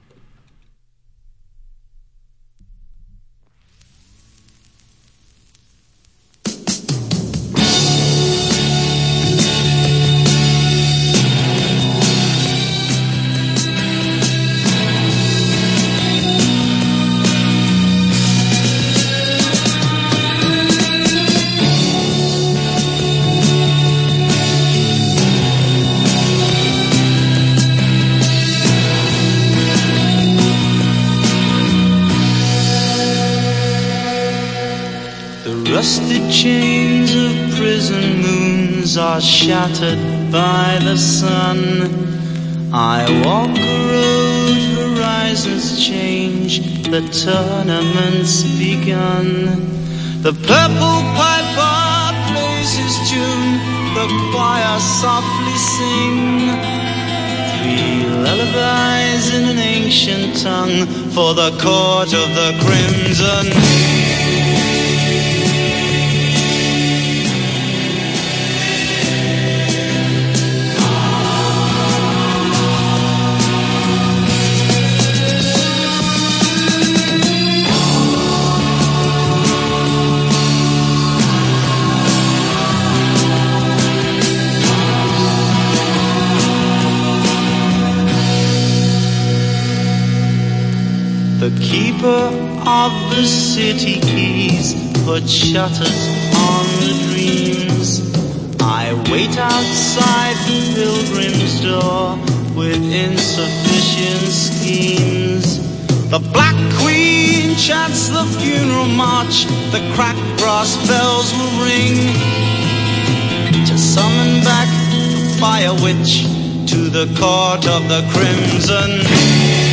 rusted chains of prison moons are shattered by the sun. I walk a road, horizons change, the tournament's begun. The purple piper plays his tune, the choir softly sing. Three lullabies in an ancient tongue for the court of the crimson. Keeper of the city keys put shutters on the dreams. I wait outside the pilgrim's door with insufficient schemes. The Black Queen chants the funeral march, the cracked brass bells will ring to summon back the fire witch to the court of the crimson.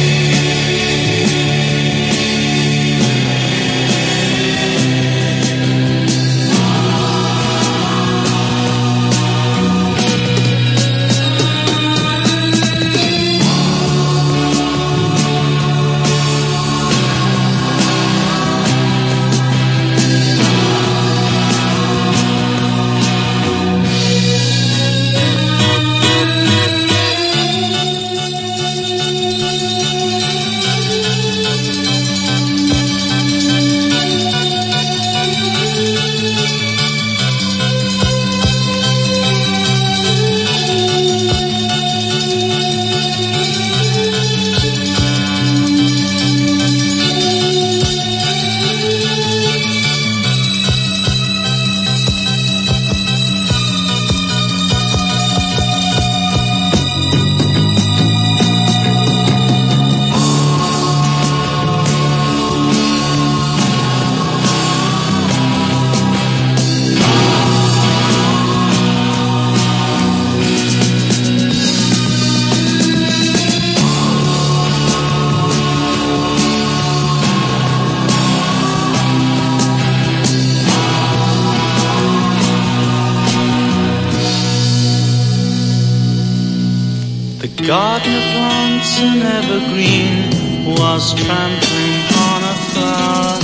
Evergreen was trampling on a flower.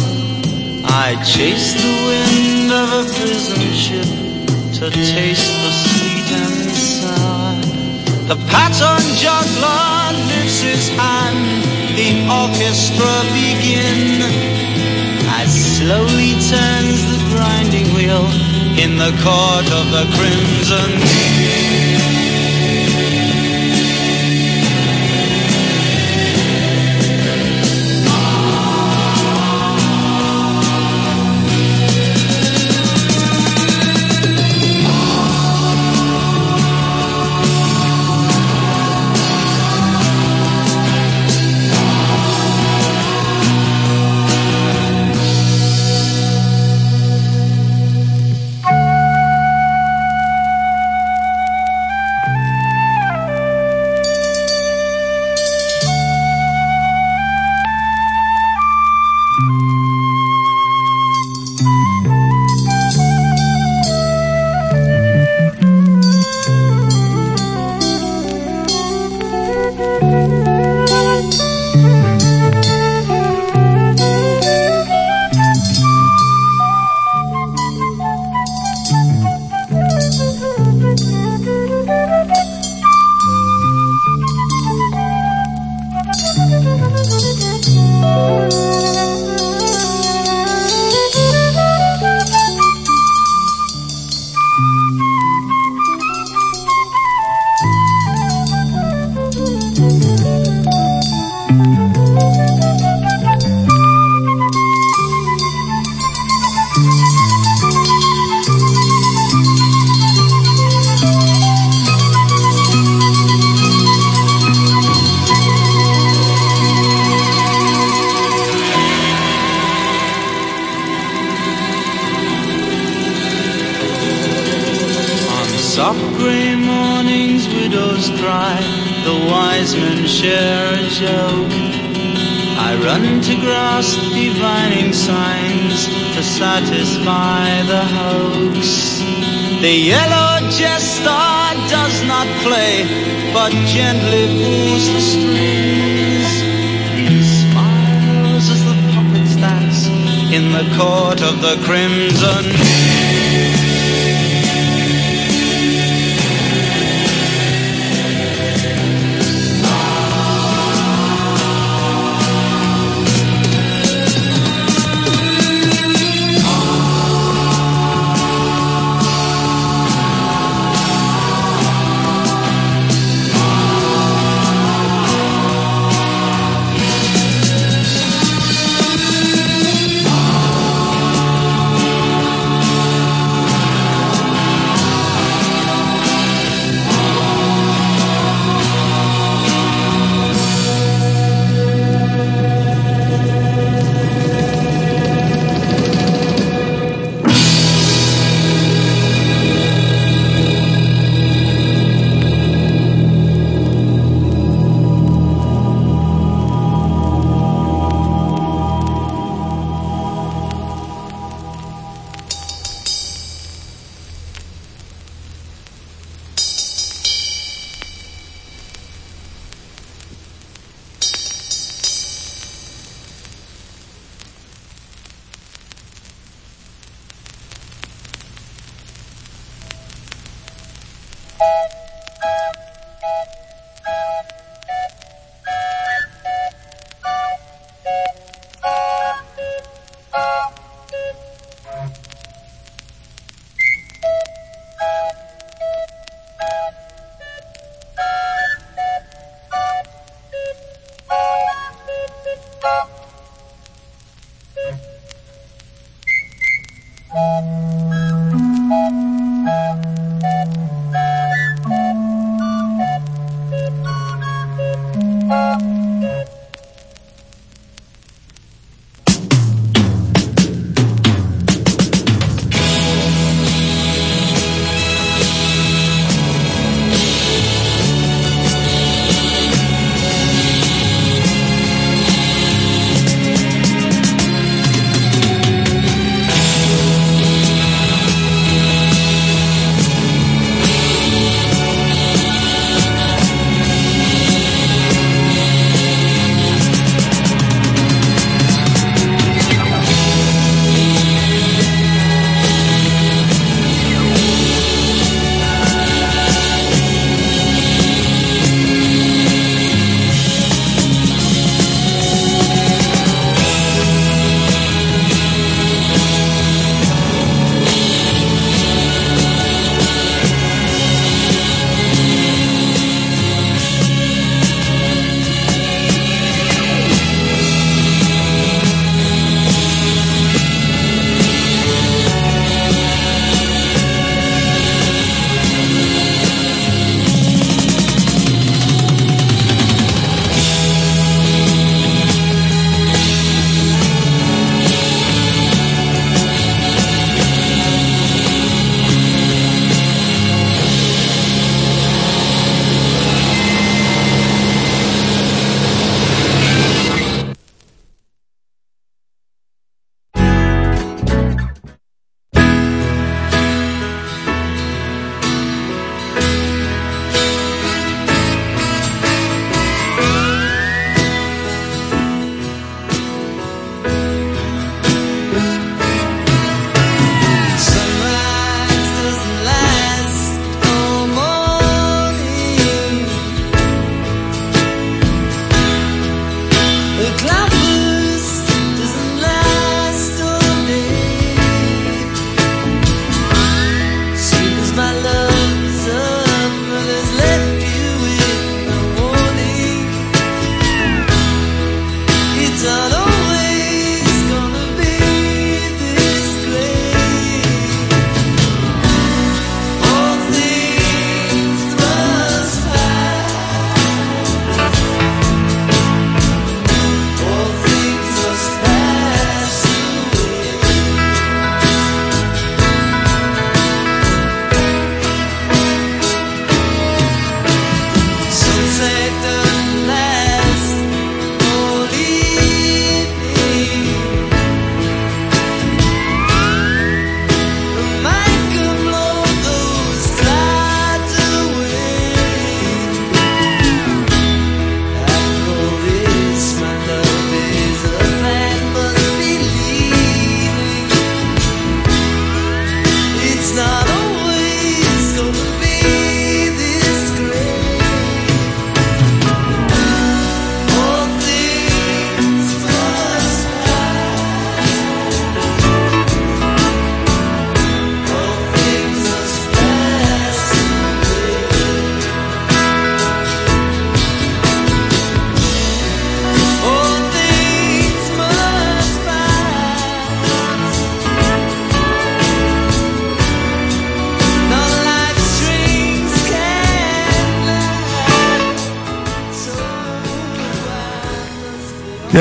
I chased the wind of a prison ship to taste the sweet and sour. The pattern juggler lifts his hand, the orchestra begin. As slowly turns the grinding wheel in the court of the crimson.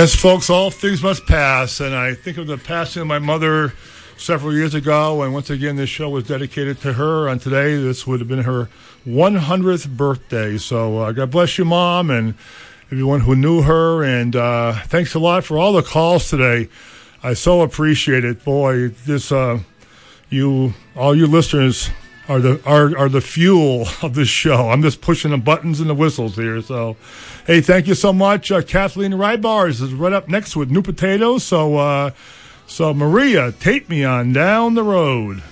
Yes, folks, all things must pass. And I think of the passing of my mother several years ago. And once again, this show was dedicated to her. And today, this would have been her 100th birthday. So uh, God bless you, Mom, and everyone who knew her. And uh, thanks a lot for all the calls today. I so appreciate it. Boy, this, uh, you, all you listeners are the are, are the fuel of this show. I'm just pushing the buttons and the whistles here. So, hey, thank you so much. Uh, Kathleen Rybars is right up next with new potatoes. So, uh, so Maria, take me on down the road.